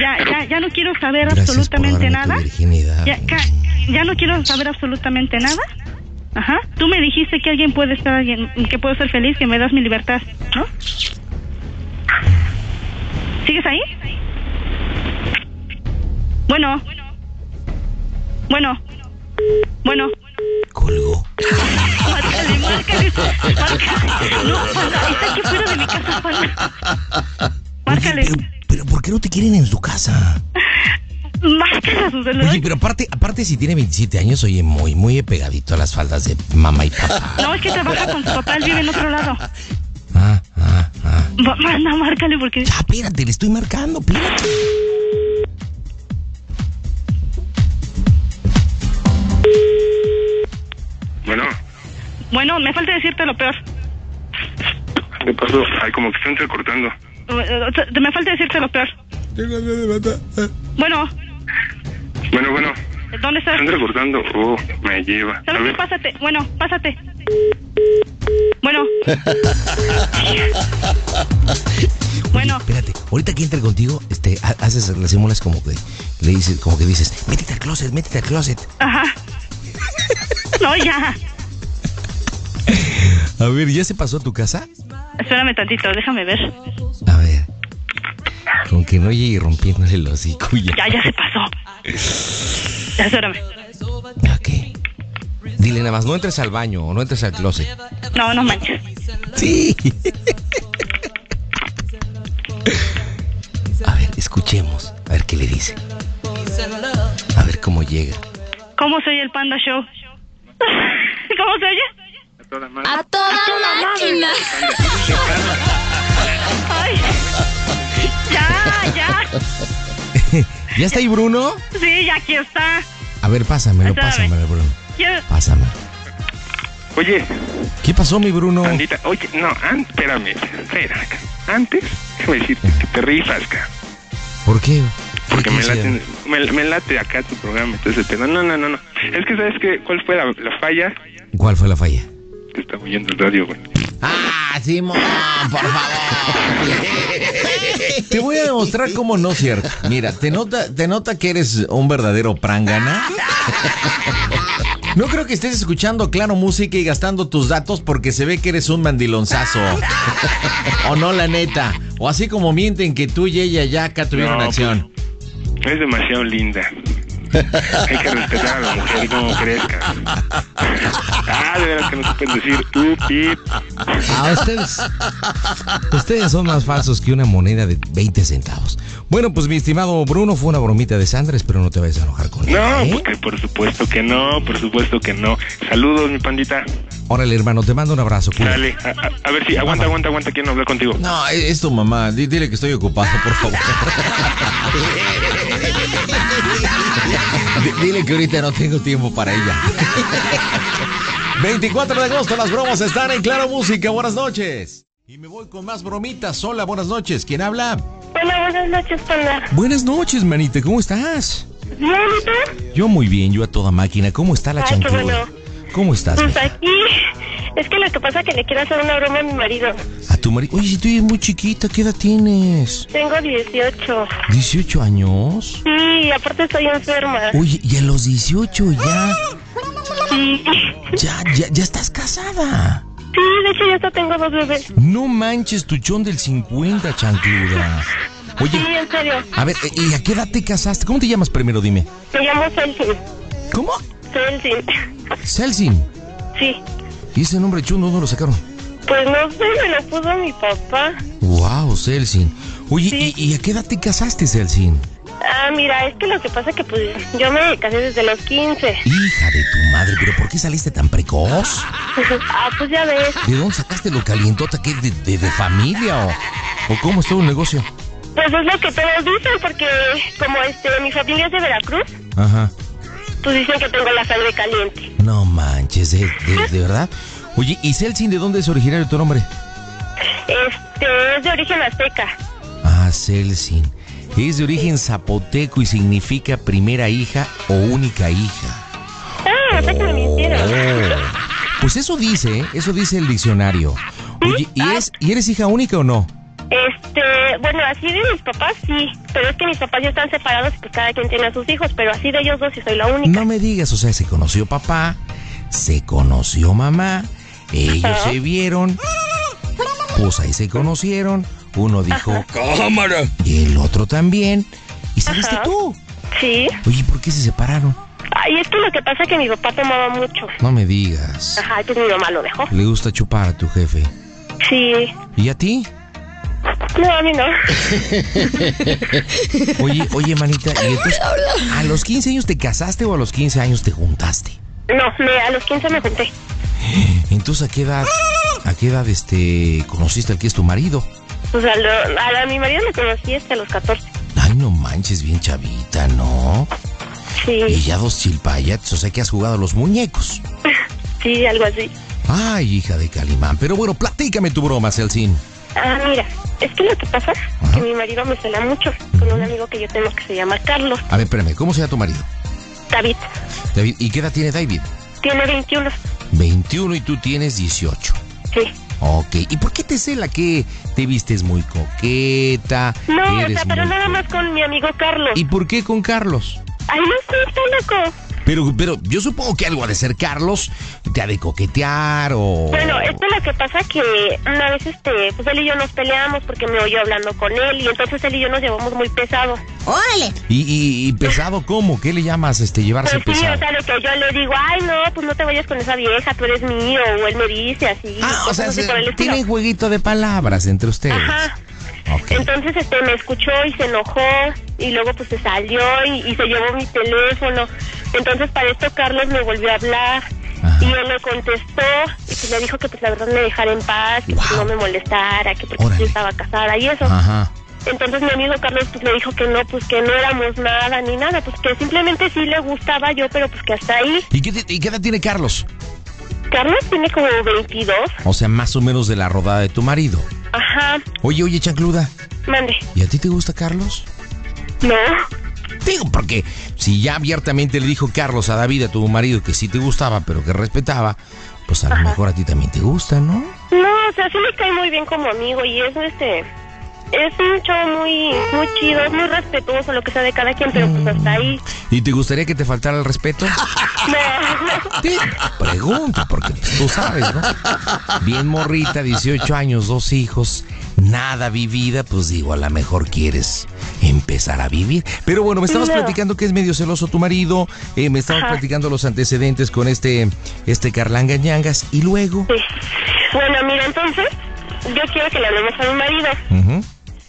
Ya, ya, ya no quiero saber Gracias absolutamente nada. Ya, ya no quiero saber absolutamente nada. Ajá. Tú me dijiste que alguien puede estar, alguien, que puedo ser feliz, que me das mi libertad, ¿no? ¿Sigues ahí? Bueno. Bueno. Bueno. Colgó. Márcale, márcale. Márcale. No, está aquí fuera de mi casa, Panda. Márcale. Pero ¿por qué no te quieren en tu casa? Su celular. Oye, pero aparte, aparte si tiene 27 años, oye, muy, muy pegadito a las faldas de mamá y papá. No, es que trabaja con su papá, él vive en otro lado. Ah, ah, ah. Manda, márcale porque... Ya, espérate, le estoy marcando, espérate. Bueno, Bueno, me falta decirte lo peor. ¿qué pasó? Ay, como que está entrecortando. Eh, Me falta decirte lo peor. Bueno, Bueno, bueno, ¿dónde estás? está entrecortando. Oh, me lleva. ¿Sabes qué? Pásate. Bueno, pásate. Bueno. [laughs] Bueno. Espérate, ahorita que entre contigo, este, ha- haces, le simulas como que le dices, como que dices, métete al closet, métete al closet. Ajá. No, ya. A ver, ¿ya se pasó a tu casa? Espérame tantito, déjame ver. A ver. Con que no llegue rompiéndole el hocico ya. Ya, ya se pasó. Ya, espérame. Dile nada más, no entres al baño o no entres al closet. No, no manches. Sí. A ver, escuchemos. A ver qué le dice. A ver cómo llega. ¿Cómo soy el Panda Show? [laughs] ¿Cómo se oye? A toda máquina. Ay. Ya, ya. [laughs] ¿Ya está ahí Bruno? Sí, ya aquí está. A ver, pásamelo, Espérame. pásamelo, Bruno. Ya- Pásame. Oye, ¿Qué pasó, mi Bruno? Pandita, oye, no, an- espérame, espera. Antes, déjame decirte que te rifas, ca. ¿Por qué? Porque me hicieron? late, me, me late acá tu programa, entonces, pero no, no, no, no. Es que, ¿sabes qué? ¿Cuál fue la, la falla? ¿Cuál fue la falla? Que estaba oyendo el radio, güey. Ah, Simón, por favor. Te voy a demostrar cómo no es cierto. Mira, te nota, te nota que eres un verdadero prangana. No creo que estés escuchando Claro Música y gastando tus datos porque se ve que eres un mandilonzazo. O no, la neta. O así como mienten que tú y ella ya acá tuvieron No, acción. Es demasiado linda. [laughs] Hay que respetar a la mujer y cómo crezca. Ah, de veras que no se pueden decir tú, pip. Ah, ustedes. Ustedes son más falsos que una moneda de 20 centavos. Bueno, pues mi estimado Bruno, fue una bromita de Sandra, espero no te vayas a enojar con No, ella, ¿eh? porque por supuesto que no, por supuesto que no. Saludos, mi pandita. Órale, hermano, te mando un abrazo. Dale, a, a- a ver si, aguanta, aguanta, aguanta, quiero hablar contigo. No, es es tu mamá. Di- Dile que estoy ocupado, por favor. [laughs] Di- Dile que ahorita no tengo tiempo para ella. 24 de agosto, las bromas están en Claro Música. Buenas noches. Y me voy con más bromitas. Hola, buenas noches. ¿Quién habla? Hola, buenas noches, Panda. Buenas noches, manita, ¿cómo estás? Bien, ¿y tú? Yo muy bien, yo a toda máquina. ¿Cómo está la Ay, chancluda? bueno. ¿Cómo estás? Pues mija? aquí, es que lo que pasa es que le quiero hacer una broma a mi marido. A tu marido. Oye, si tú eres muy chiquita, ¿qué edad tienes? Tengo 18. ¿18 años? Sí, aparte estoy enferma. Oye, y a los 18 ya, Sí. ya, ya, ya estás casada. Sí, de hecho ya hasta tengo dos bebés. No manches tu chón del 50, chancluda. Oye, Sí, en serio. a ver, ¿y a qué edad te casaste? ¿Cómo te llamas primero? Dime. Me llamo Celsin. ¿Cómo? Celsin. Celsin. Sí. ¿Y ese nombre chun dónde lo sacaron? Pues no sé, me lo puso mi papá. Wow, Celsin. Oye, ¿y, y a qué edad te casaste, Celsin? Ah, mira, es que lo que pasa es que pues yo me casé desde los 15. Hija de tu madre, pero ¿por qué saliste tan precoz? [laughs] ah, pues ya ves. ¿De dónde sacaste lo calientota que de, de- de familia o, o cómo es todo el negocio? Pues es lo que todos dicen, porque como este mi familia es de Veracruz, Ajá. Pues dicen que tengo la sangre caliente. No manches, ¿de, de- de verdad? Oye, ¿y Celsin de dónde es originario tu nombre? Este es de origen azteca. Ah, Celsin. Es de origen zapoteco y significa primera hija o única hija. Ah, o sea que me mintieron. Oh. Pues eso dice, ¿eh? eso dice el diccionario. Oye, ¿y, es, ¿y eres hija única o no? Bueno, así de mis papás sí, pero es que mis papás ya están separados y pues cada quien tiene a sus hijos, pero así de ellos dos sí soy la única. No me digas, o sea, se conoció papá, se conoció mamá, ellos se vieron, pues ahí se conocieron, uno dijo cámara y el otro también, y saliste Ajá. tú. Sí. Oye, ¿por qué se separaron? Ay, es que lo que pasa es que mi papá tomaba mucho. No me digas. Ajá, pues mi mamá lo dejó. Le gusta chupar a tu jefe. Sí. ¿Y a ti? No, a mí no. [laughs] Oye, oye, manita, ¿y entonces, a los 15 años te casaste o a los 15 años te juntaste? No, me, a los 15 me junté. [gasps] Entonces, ¿a qué edad, a qué edad este, conociste al que es tu marido? Pues a, lo- a la- mi marido lo conocí hasta los 14. Ay, no manches, bien chavita, ¿no? Sí. Y ya dos chilpayates, o sea que has jugado a los muñecos. [laughs] Sí, algo así. Ay, hija de Calimán. Pero bueno, platícame tu broma, Celsin. Ah, mira, es que lo que pasa es que mi marido me cela mucho con un amigo que yo tengo que se llama Carlos. A ver, espérame, ¿cómo se llama tu marido? David. David, ¿y qué edad tiene David? Tiene 21. 21 y tú tienes 18. Sí. Ok, ¿y por qué te cela? ¿Que te vistes muy coqueta? No, o sea, pero nada más con mi amigo Carlos. ¿Y por qué con Carlos? Ay, no sé, está loco. Pero, pero yo supongo que algo ha de ser Carlos, te ha de coquetear o... Bueno, esto es lo que pasa que una vez, este, pues él y yo nos peleamos porque me oyó hablando con él y entonces él y yo nos llevamos muy pesado. ¡Órale! ¿Y, y- y pesado cómo? ¿Qué le llamas este llevarse Pues sí, o pesado? sea, de que yo le digo, ay, no, pues no te vayas con esa vieja, tú eres mío, o él me dice así. Ah, o sea, se- tienen jueguito de palabras entre ustedes. Ajá. Entonces este me escuchó y se enojó y luego pues se salió y, y se llevó mi teléfono. Entonces para esto Carlos me volvió a hablar y él le contestó y pues le dijo que pues la verdad me dejara en paz, que pues, no me molestara, que porque yo estaba casada y eso. Ajá. Entonces mi amigo Carlos pues le dijo que no, pues que no éramos nada ni nada, pues que simplemente sí le gustaba yo, pero pues que hasta ahí. ¿Y qué, y qué edad tiene Carlos? Carlos tiene como 22. O sea, más o menos de la rodada de tu marido. Ajá, Oye, oye, chancluda, mande. ¿y a ti te gusta Carlos? No. Digo, porque si ya abiertamente le dijo Carlos a David, a tu marido, que sí te gustaba, pero que respetaba, pues a lo mejor a ti también te gusta, ¿no? No, o sea, sí me cae muy bien como amigo y es este es un chavo muy muy chido, es muy respetuoso lo que sea de cada quien, pero pues hasta ahí. ¿Y te gustaría que te faltara el respeto? [laughs] No. Pregunta, porque tú sabes, ¿no? Bien morrita, 18 años, dos hijos, nada vivida, pues digo, a lo mejor quieres empezar a vivir. Pero bueno, me estabas No. platicando que es medio celoso tu marido, eh, me estabas Ajá. platicando los antecedentes con este, este Carlanga Ñangas, y luego... Bueno, mira, entonces yo quiero que le hablemos a mi marido.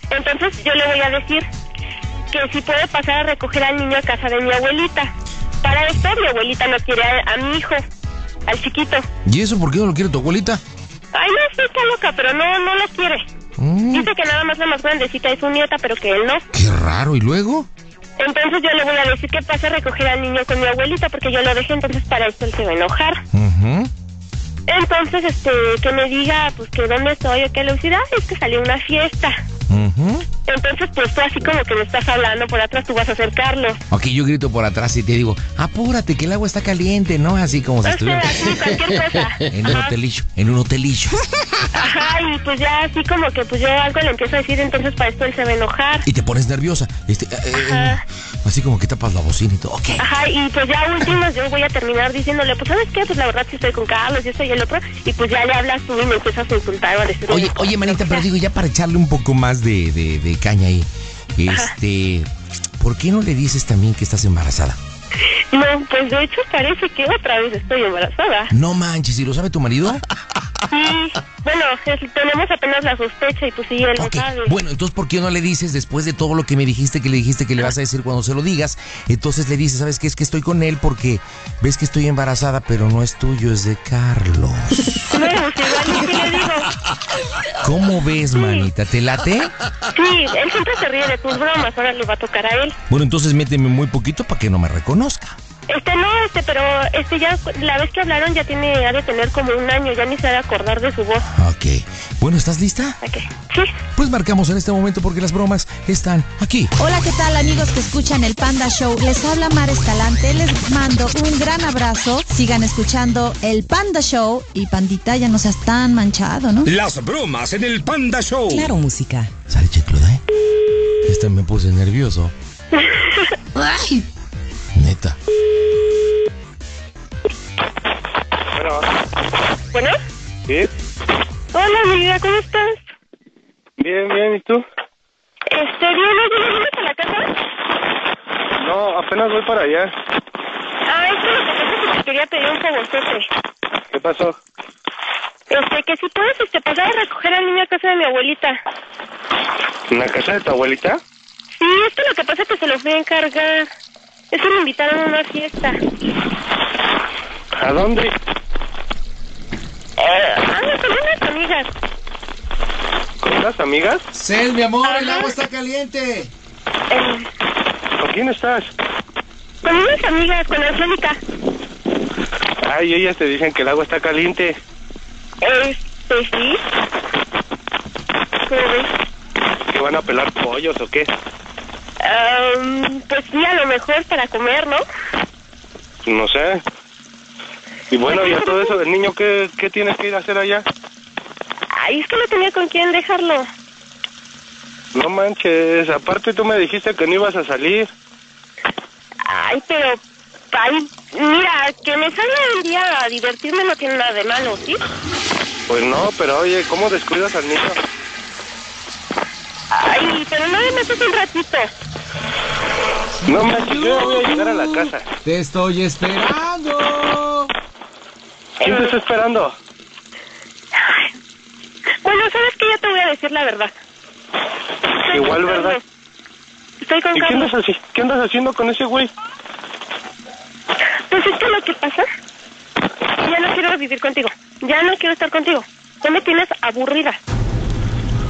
Entonces yo le voy a decir que si puede pasar a recoger al niño a casa de mi abuelita. Para esto mi abuelita no quiere a, a mi hijo, al chiquito. ¿Y eso por qué no lo quiere tu abuelita? Ay, no, sí está loca, pero no, no lo quiere. Mm, Dice que nada más la más grandecita es su nieta, pero que él no. qué raro, ¿y luego? Entonces yo le voy a decir que pase a recoger al niño con mi abuelita porque yo lo dejé, entonces para esto él se va a enojar. Entonces, este, que me diga, pues, que dónde estoy o qué "Ay, es que salió una fiesta. Entonces, pues tú así como que me estás hablando por atrás, tú vas a acercarlo. Ok, yo grito por atrás y te digo, apúrate, que el agua está caliente, ¿no? Así como si sea, estuviera así, cualquier [laughs] cosa. en un Ajá. hotelillo, en un hotelillo. Ajá, y pues ya así como que pues yo algo le empiezo a decir, entonces para esto él se va a enojar. Y te pones nerviosa, este, eh, eh, Ajá. así como que tapas la bocina y todo. Ok. Ajá, y pues ya últimas yo voy a terminar diciéndole, pues ¿sabes qué? Pues la verdad sí estoy con Carlos y esto y el otro. Y pues ya le hablas tú y me empiezas a insultar o a decir... Oye, oye, manita, pero digo, ya para echarle un poco más de, de- de caña ahí, este, ¿por qué no le dices también que estás embarazada? No, pues de hecho parece que otra vez estoy embarazada. No manches, ¿y lo sabe tu marido? Sí, bueno, es- tenemos apenas la sospecha y pues sí, él lo Ok, sabe. Bueno, entonces, ¿por qué no le dices después de todo lo que me dijiste que le dijiste que le vas a decir cuando se lo digas? Entonces le dices, ¿sabes qué? Es que estoy con él porque ves que estoy embarazada, pero no es tuyo, es de Carlos. No, pues igual, ¿y qué le digo? ¿Cómo ves, manita? ¿Te late? Sí, él siempre se ríe de tus bromas, ahora le va a tocar a él. Bueno, entonces méteme muy poquito para que no me reconozca. Este no, este, pero este ya, la vez que hablaron ya tiene, ha de tener como un año, ya ni se ha de acordar de su voz. Ok. Bueno, ¿estás lista? Ok. Sí. Pues marcamos en este momento porque las bromas están aquí. Hola, ¿qué tal amigos que escuchan el Panda Show? Les habla Mar Escalante, les mando un gran abrazo. Sigan escuchando el Panda Show y Pandita ya no seas tan manchado, ¿no? Las bromas en el Panda Show. Claro, música. Sale chicluda, ¿eh? Este me puse nervioso. [laughs] Ay. Neta. Bueno, Bueno, ¿sí? hola amiga, ¿cómo estás? Bien, bien, ¿y tú? Este, bien, ¿no vienes a la casa? No, apenas voy para allá. Ah, es que lo que pasa es que te quería pedir un favorzote. ¿Qué pasó? Este, que si puedes, este, pasar a recoger al niño a casa de mi abuelita. ¿En la casa de tu abuelita? Sí, es que lo que pasa es que se lo fui a encargar. Es que me invitaron a una fiesta. ¿A dónde? Eh, ah, con unas amigas. ¿Con unas amigas? Cel, mi amor, el agua está caliente. Eh, ¿Con quién estás? con unas amigas, con Angélica. Ay, ellas te dicen que el agua está caliente. Este, sí. ¿Cómo ves? ¿Que van a pelar pollos o qué? Am, pues sí, a lo mejor para comer, ¿no? No sé. Y bueno, y a todo eso del niño, ¿qué, qué tienes que ir a hacer allá? Ay, es que no tenía con quién dejarlo. No manches, aparte tú me dijiste que no ibas a salir. Ay, pero... Ay, mira, que me salga un día a divertirme no tiene nada de malo, ¿sí? Pues no, pero oye, ¿cómo descuidas al niño? Ay, pero no me metes un ratito. No manches, yo ya voy a llegar a la casa. Te estoy esperando. ¿Quién te está esperando? Bueno, ¿sabes qué? Ya te voy a decir la verdad. Estoy Igual, con ¿verdad? Carlos. Estoy con ¿Y qué andas, qué andas haciendo con ese güey? Pues es que lo que pasa, ya no quiero vivir contigo. Ya no quiero estar contigo. Ya me tienes aburrida.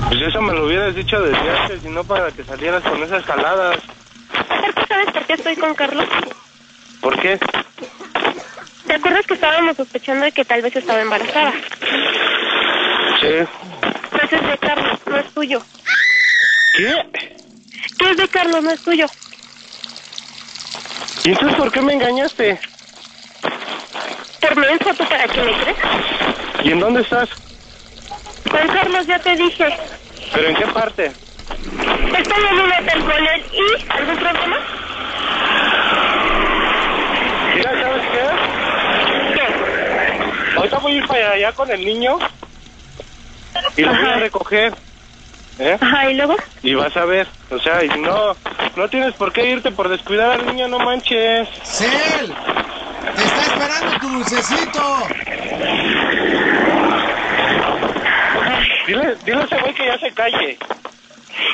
Pues eso me lo hubieras dicho desde antes y no para que salieras con esas jaladas. ¿Sabes por qué estoy con Carlos? ¿Por qué? ¿Te acuerdas que estábamos sospechando de que tal vez estaba embarazada? Sí. Pues es de Carlos, no es tuyo. ¿Qué? ¿Qué es de Carlos? No es tuyo. ¿Y entonces por qué me engañaste? Por menso, ¿tú para qué me crees? ¿Y en dónde estás? Con Carlos ya te dije. ¿Pero en qué parte? Estoy en un hotel con él. ¿Y algún problema? Mira, ¿sabes qué? ¿Qué? Ahorita voy a ir para allá con el niño y lo voy a recoger. ¿Eh? Ajá, ¿y luego? Y vas a ver, o sea, y no, no tienes por qué irte por descuidar al niño, no manches. Cel, te está esperando tu dulcecito. Dile, dile a ese güey que ya se calle.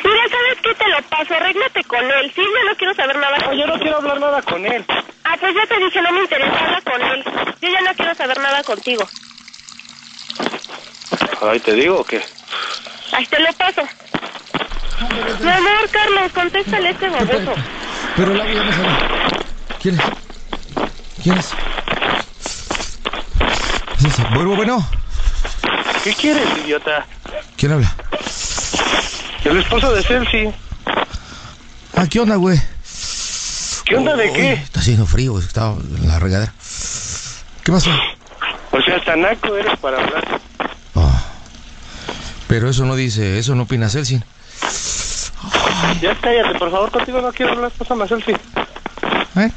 Mira, ¿sabes qué? Te lo paso. Arréglate con él. Sí, yo no quiero saber nada No, yo no quiero hablar nada con él. Ah, pues ya te dije, no me interesa. Habla con él. Yo ya no quiero saber nada contigo. Ay, te digo que. Ahí te lo paso. Mi amor, Carlos, contéstale a este baboso. Pero el agua ya no sale. ¿Quién es? ¿Quién es? ¿Es ese? Bueno, bueno. ¿Qué quieres, idiota? ¿Quién habla? El esposo de Celsi. Ah, ¿qué onda, güey? ¿Qué onda de qué? Está haciendo frío. Estaba en la regadera. ¿Qué pasó? O sea, hasta naco eres para hablar. Pero eso no dice, eso no opina Celsin. Ya cállate, por favor, contigo no quiero hablar, pásame a Celsi. ¿Eh?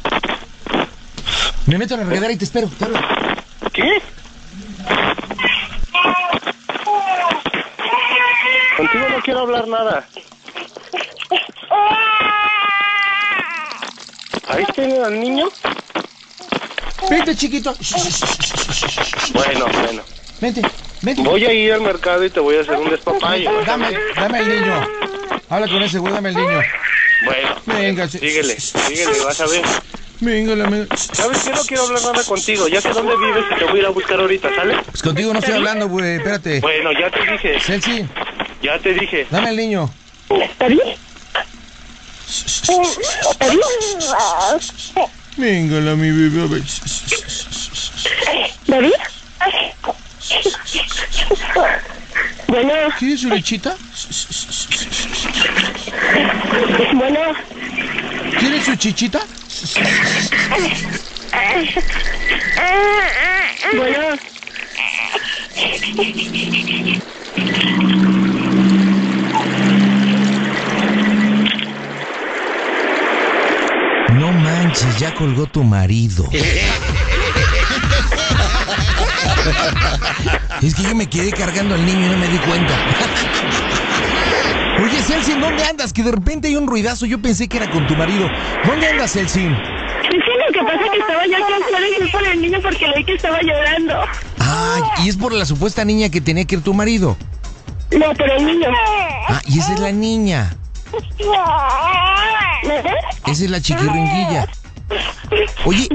Me meto en la regadera y te espero. te. ¿Qué? Contigo no quiero hablar nada. ¿Ahí tienen al niño? Vente, chiquito. Bueno, bueno. Vente. Voy a ir al mercado y te voy a hacer un despapalle. ¿vas a Dame, dame el niño. Habla con ese güey, dame el niño. Bueno, Venga, sí. síguele, síguele, vas a ver. Venga, ¿Sabes qué? No quiero hablar nada contigo. Ya sé dónde vives y te voy a ir a buscar ahorita, ¿sale? Pues contigo no estoy hablando, güey, espérate. Bueno, ya te dije. Celsi, Ya te dije. dame el niño. Venga, la mi bebé, a ver. ¿David? Bueno, ¿Quieres su lechita? bueno. ¿Quieres su chichita? Bueno. No manches, ya colgó tu marido. Es que yo me quedé cargando al niño y no me di cuenta. Oye, Celsin, ¿dónde andas? Que de repente hay un ruidazo. Yo pensé que era con tu marido. ¿Dónde andas, Celsin? Sí, lo que pasa es que estaba yo fui por el niño porque leí que estaba llorando. Ah, y es por la supuesta niña que tenía que ir tu marido. No, pero el niño. Ah, y esa es la niña. [laughs] Esa es la chiquirringuilla. Oye,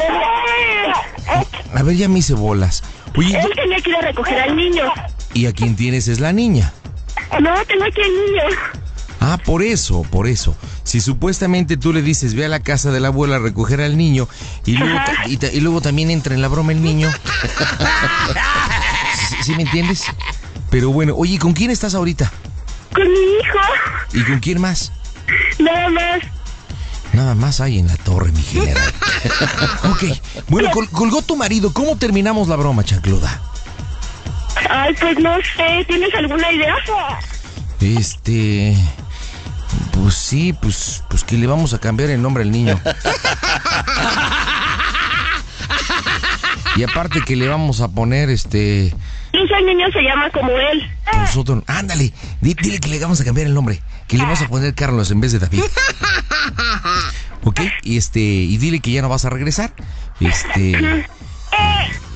a ver, ya me hice bolas. Oye, Él tenía que ir a recoger al niño. ¿y a quién tienes es la niña? No, tengo aquí al niño. Ah, por eso, por eso. Si supuestamente tú le dices, ve a la casa de la abuela a recoger al niño y luego, ta- y, ta- y luego también entra en la broma el niño. [laughs] ¿Sí, sí me entiendes? Pero bueno, oye, ¿con quién estás ahorita? Con mi hijo. ¿Y con quién más? Nada más. Nada más hay en la torre, mi general. [laughs] ok, bueno, col- colgó tu marido. ¿Cómo terminamos la broma, chancluda? Ay, pues no sé. ¿Tienes alguna idea? Este... Pues sí, pues, pues que le vamos a cambiar el nombre al niño. [laughs] Y aparte que le vamos a poner este... Incluso el niño se llama como él. Nosotros... Ándale, di- dile que le vamos a cambiar el nombre. Que le vamos a poner Carlos en vez de David. [laughs] ¿Ok? Y este... Y dile que ya no vas a regresar. Este...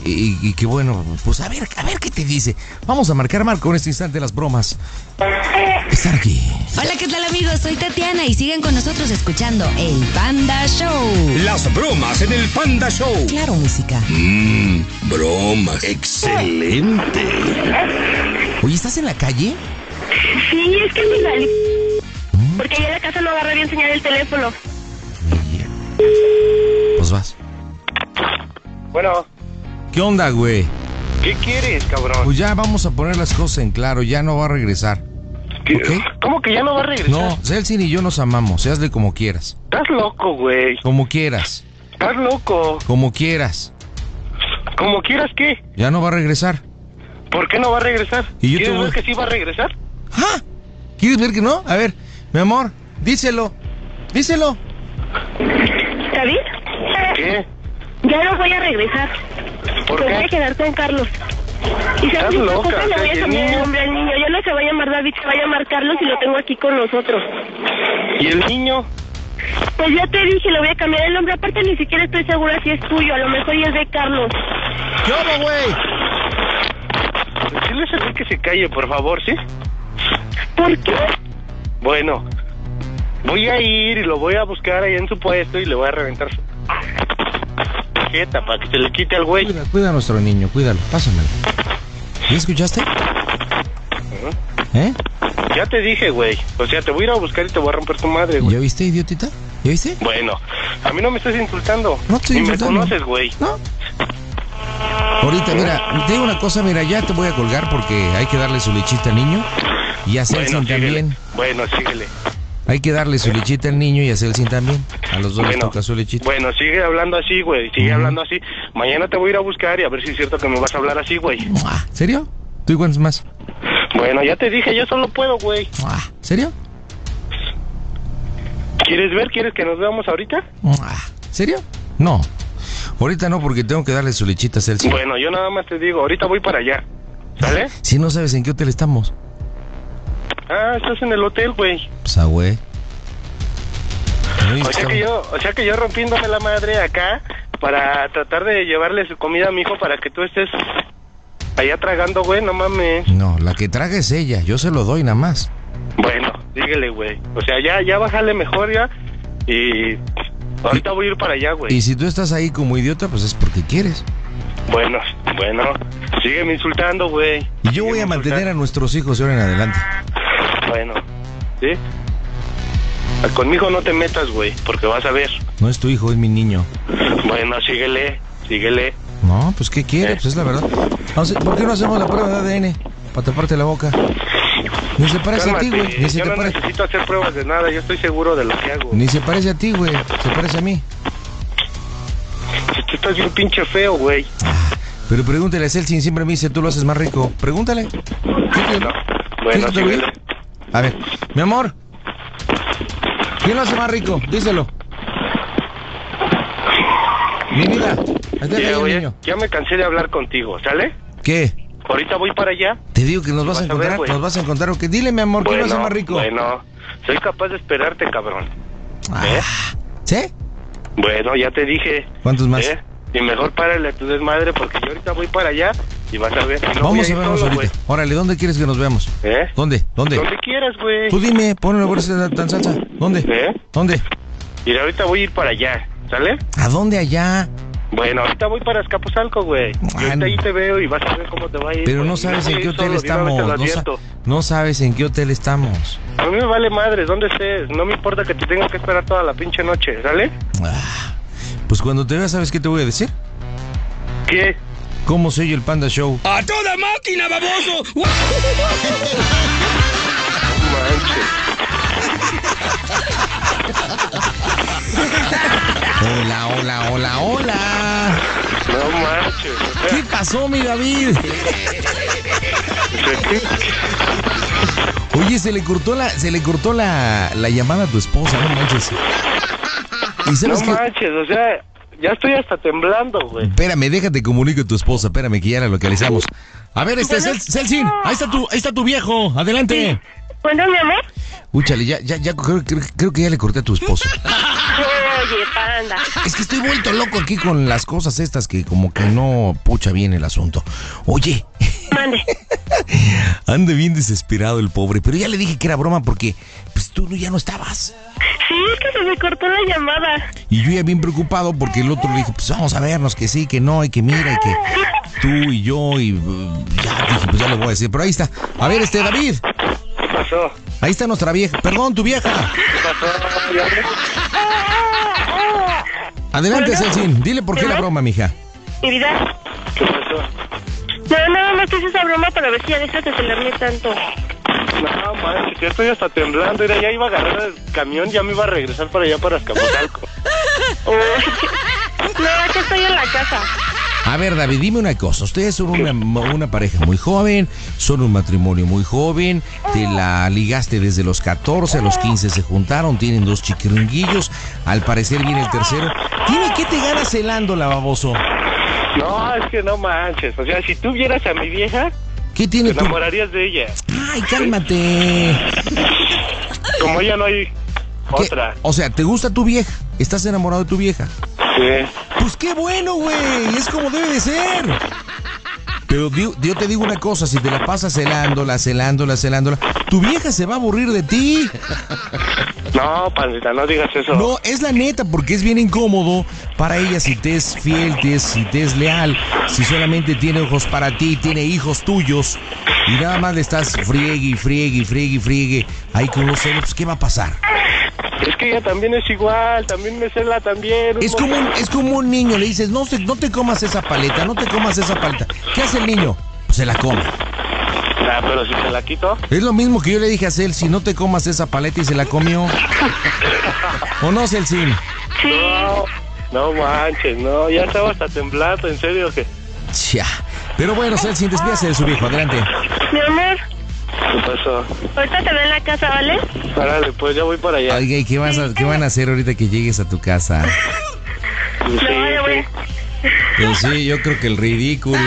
Y, y que bueno, pues a ver, a ver qué te dice. Vamos a marcar Marco en este instante las bromas. Están aquí. Hola, ¿qué tal amigos? Soy Tatiana y siguen con nosotros escuchando El Panda Show. Las bromas en el Panda Show. Claro, música. Mmm, bromas. Excelente. Oye, ¿estás en la calle? Sí, es que me salí. Porque ya en la casa no agarré bien señal el teléfono. Pues vas. Bueno, ¿Qué onda, güey? ¿qué quieres, cabrón? Pues ya vamos a poner las cosas en claro, ya no va a regresar. ¿Ok? ¿Cómo que ya no va a regresar? No, Celsin y yo nos amamos, hazle como quieras. Estás loco, güey. Como quieras, Estás loco. como quieras. Como quieras que. Ya no va a regresar. ¿Por qué no va a regresar? Y yo te ¿Quieres voy- ver que sí va a regresar? ¿Quieres ver que no? A ver, mi amor, díselo. Díselo. ¿David? ¿Qué? Ya no voy a regresar. ¿Por Me qué? voy a quedar con Carlos. Y Estás sabes, loca, loca, le voy ¿y a cambiar el nombre al niño. Ya no se va a llamar David, se va a llamar Carlos y lo tengo aquí con nosotros. ¿Y el niño? Pues ya te dije, le voy a cambiar el nombre. Aparte, ni siquiera estoy segura si es tuyo. A lo mejor ya es de Carlos. ¿Qué onda, güey? Dile a que se calle, por favor, ¿sí? ¿Por qué? Bueno, voy a ir y lo voy a buscar ahí en su puesto y le voy a reventar su para que se le quite al güey. Cuida, cuida a nuestro niño, cuídalo, pásamelo. ¿Ya escuchaste? ¿Eh? Ya te dije, güey. O sea, te voy a ir a buscar y te voy a romper tu madre, güey. ¿Ya viste, idiotita? ¿Ya viste? Bueno, a mí no me estás insultando. No te Ni insultando. me conoces, güey. No. Ahorita, mira, te digo una cosa, mira, ya te voy a colgar porque hay que darle su lechita al niño. Y a Celsin Bueno, también. Bueno, síguele. Hay que darle su lechita al niño y a Celsin también. A los dos les Bueno. toca su lechita. Bueno, sigue hablando así, güey. Sigue hablando así. Mañana te voy a ir a buscar y a ver si es cierto que me vas a hablar así, güey. ¿Serio? ¿Tú y cuántos más? Bueno, ya te dije, yo solo puedo, güey. ¿Serio? ¿Quieres ver? ¿Quieres que nos veamos ahorita? ¿Serio? No. Ahorita no, porque tengo que darle su lechita a Celsin. Bueno, yo nada más te digo, ahorita voy para allá. ¿Sale? Si no sabes en qué hotel estamos. Ah, estás en el hotel, güey. Güey. O sea que yo, o sea que yo rompiéndome la madre acá para tratar de llevarle su comida a mi hijo para que tú estés allá tragando, güey, no mames. No, la que traga es ella, yo se lo doy nada más. Bueno, dígale, güey. O sea, ya, ya bájale mejor ya. Y ahorita voy a ir para allá, güey. Y si tú estás ahí como idiota, pues es porque quieres. Bueno, bueno. Sígueme insultando, güey. Y yo voy a mantener a nuestros hijos de ahora en adelante. Bueno, ¿sí? Ah, Conmigo no te metas, güey, porque vas a ver. No es tu hijo, es mi niño. Bueno, síguele, síguele. No, pues ¿qué quiere? Pues es la verdad. A- ¿Por qué no hacemos la prueba de ADN? Para taparte la boca. Ni se parece a ti, güey. Ni se yo te no necesito hacer pruebas de nada, yo estoy seguro de lo que hago. Ni se parece a ti, güey. Se parece a mí. Tú estás bien pinche feo, güey. Pero pregúntale a Celsin, siempre me dice, tú lo haces más rico. Pregúntale. Bueno, ¿Quieres te lo síguele. A ver, mi amor. ¿Quién lo hace más rico? Díselo. Mi vida. Ya, oye, niño. ya me cansé de hablar contigo, ¿sale? ¿Qué? Ahorita voy para allá. Te digo que nos vas, a Vas a ver, encontrar, güey. nos vas a encontrar o qué. Dile, mi amor, ¿quién lo hace más rico? Bueno, soy capaz de esperarte, cabrón. Ah. ¿Eh? ¿Sí? Bueno, ya te dije. ¿Cuántos más? ¿Eh? Y mejor párale a tu desmadre porque yo ahorita voy para allá y vas a ver. y no Vamos ir a vernos solo, ahorita. Órale, ¿dónde quieres que nos veamos? ¿Eh? ¿Dónde? ¿Dónde? Donde quieras, güey. Tú dime, ponle la bolsa tan salsa. ¿Dónde? ¿Eh? ¿Dónde? Y ahorita voy a ir para allá, ¿sale? ¿A dónde allá? Bueno, ahorita voy para Escapuzalco, güey. Y ahorita ahí te veo y vas a ver cómo te va a ir. Pero no sabes en a qué hotel de estamos. No, sabes en qué hotel estamos. A mí me vale madre, ¿dónde estés? No me importa que te tengas que esperar toda la pinche noche, ¿sale? Pues cuando te veas, ¿sabes qué te voy a decir? ¿Qué? ¿Cómo soy el Panda Show? ¡A toda máquina, baboso! [laughs] Hola, hola, hola, hola. No manches. ¿Qué pasó, mi David? Oye, se le cortó la, se le cortó la, la llamada a tu esposa, no manches. ¿Y No qué? manches, o sea, ya estoy hasta temblando, güey. Espérame, déjate comunico a tu esposa, espérame que ya la localizamos. A ver, este Cel- Celsin, ahí está tu, ahí está tu viejo, adelante. ¿Cuándo, mi amor? Úchale, ya, ya, ya creo, creo- creo que ya le corté a tu esposo. [laughs] Oye, panda. Es que estoy vuelto loco aquí con las cosas estas que como que no pucha bien el asunto. Oye. Mande. [laughs] [laughs] Ande bien desesperado el pobre, pero ya le dije que era broma porque pues tú ya no estabas. Sí, es que se me cortó la llamada. Y yo ya bien preocupado porque el otro le dije, pues vamos a vernos, que sí, que no, y que mira, y que [laughs] tú y yo, y uh, ya dije, pues ya le voy a decir. Pero ahí está. A ver, este David. ¿Qué pasó? Ahí está nuestra vieja. Perdón, tu vieja. ¿Qué pasó? Adelante. Celsin. Dile por qué la broma, mija. Mi vida. ¿Qué pasó? No, nada más te hice esa broma para ver si ya dejas de celarme tanto. No manches, ya estoy hasta temblando. Mira, ya iba a agarrar el camión, ya me iba a regresar para allá para Escapuzalco. [laughs] No, aquí estoy en la casa. A ver, David, dime una cosa. Ustedes son una, una pareja muy joven, son un matrimonio muy joven, te la ligaste desde los 14, a los 15 se juntaron, tienen dos chiquiringuillos, al parecer viene el tercero. Dime, ¿qué te ganas celándola, baboso? No, es que no manches. O sea, si tú vieras a mi vieja, ¿Qué tiene te tu...? enamorarías de ella. Ay, cálmate. Como ella no hay ¿Qué? otra. O sea, ¿te gusta tu vieja? ¿Estás enamorado de tu vieja? Sí. Pues qué bueno, güey. Es como debe de ser. Pero yo te digo una cosa, si te la pasas celándola, celándola, celándola, tu vieja se va a aburrir de ti. No, pandita, no digas eso. No, es la neta, porque es bien incómodo para ella si te es fiel, te es- si te es leal, si solamente tiene ojos para ti, tiene hijos tuyos, y nada más le estás friegue y friegue y friegue y friegue ahí con los celos, pues, ¿qué va a pasar? Es que ella también es igual, también me cela también. Es como, un, es como un niño, le dices, no, se- no te comas esa paleta, no te comas esa paleta. ¿Qué hace el niño? Pues se la come. Ah, pero si te la quito. Es lo mismo que yo le dije a Celsi, no te comas esa paleta y se la comió. ¿O no, Celsin? No, no manches, no, ya estaba hasta temblando, en serio que. Ya. Pero bueno, Celsin, despídase de su viejo, adelante. Mi amor, ¿Qué pasó? ahorita te veo en la casa, ¿vale? Párale, pues ya voy para allá. Oiga, ¿y qué, vas a- qué van a hacer ahorita que llegues a tu casa? Sí, No, ya voy. Pues sí, yo creo que el ridículo. [laughs]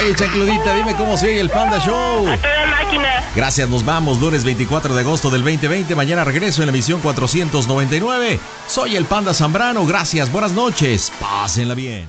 Oye, Chancludita, dime cómo oye el Panda Show. A toda máquina. Gracias, nos vamos. Lunes 24 de agosto del 2020. Mañana regreso en la emisión 499. Soy el Panda Zambrano. Gracias, buenas noches. Pásenla bien.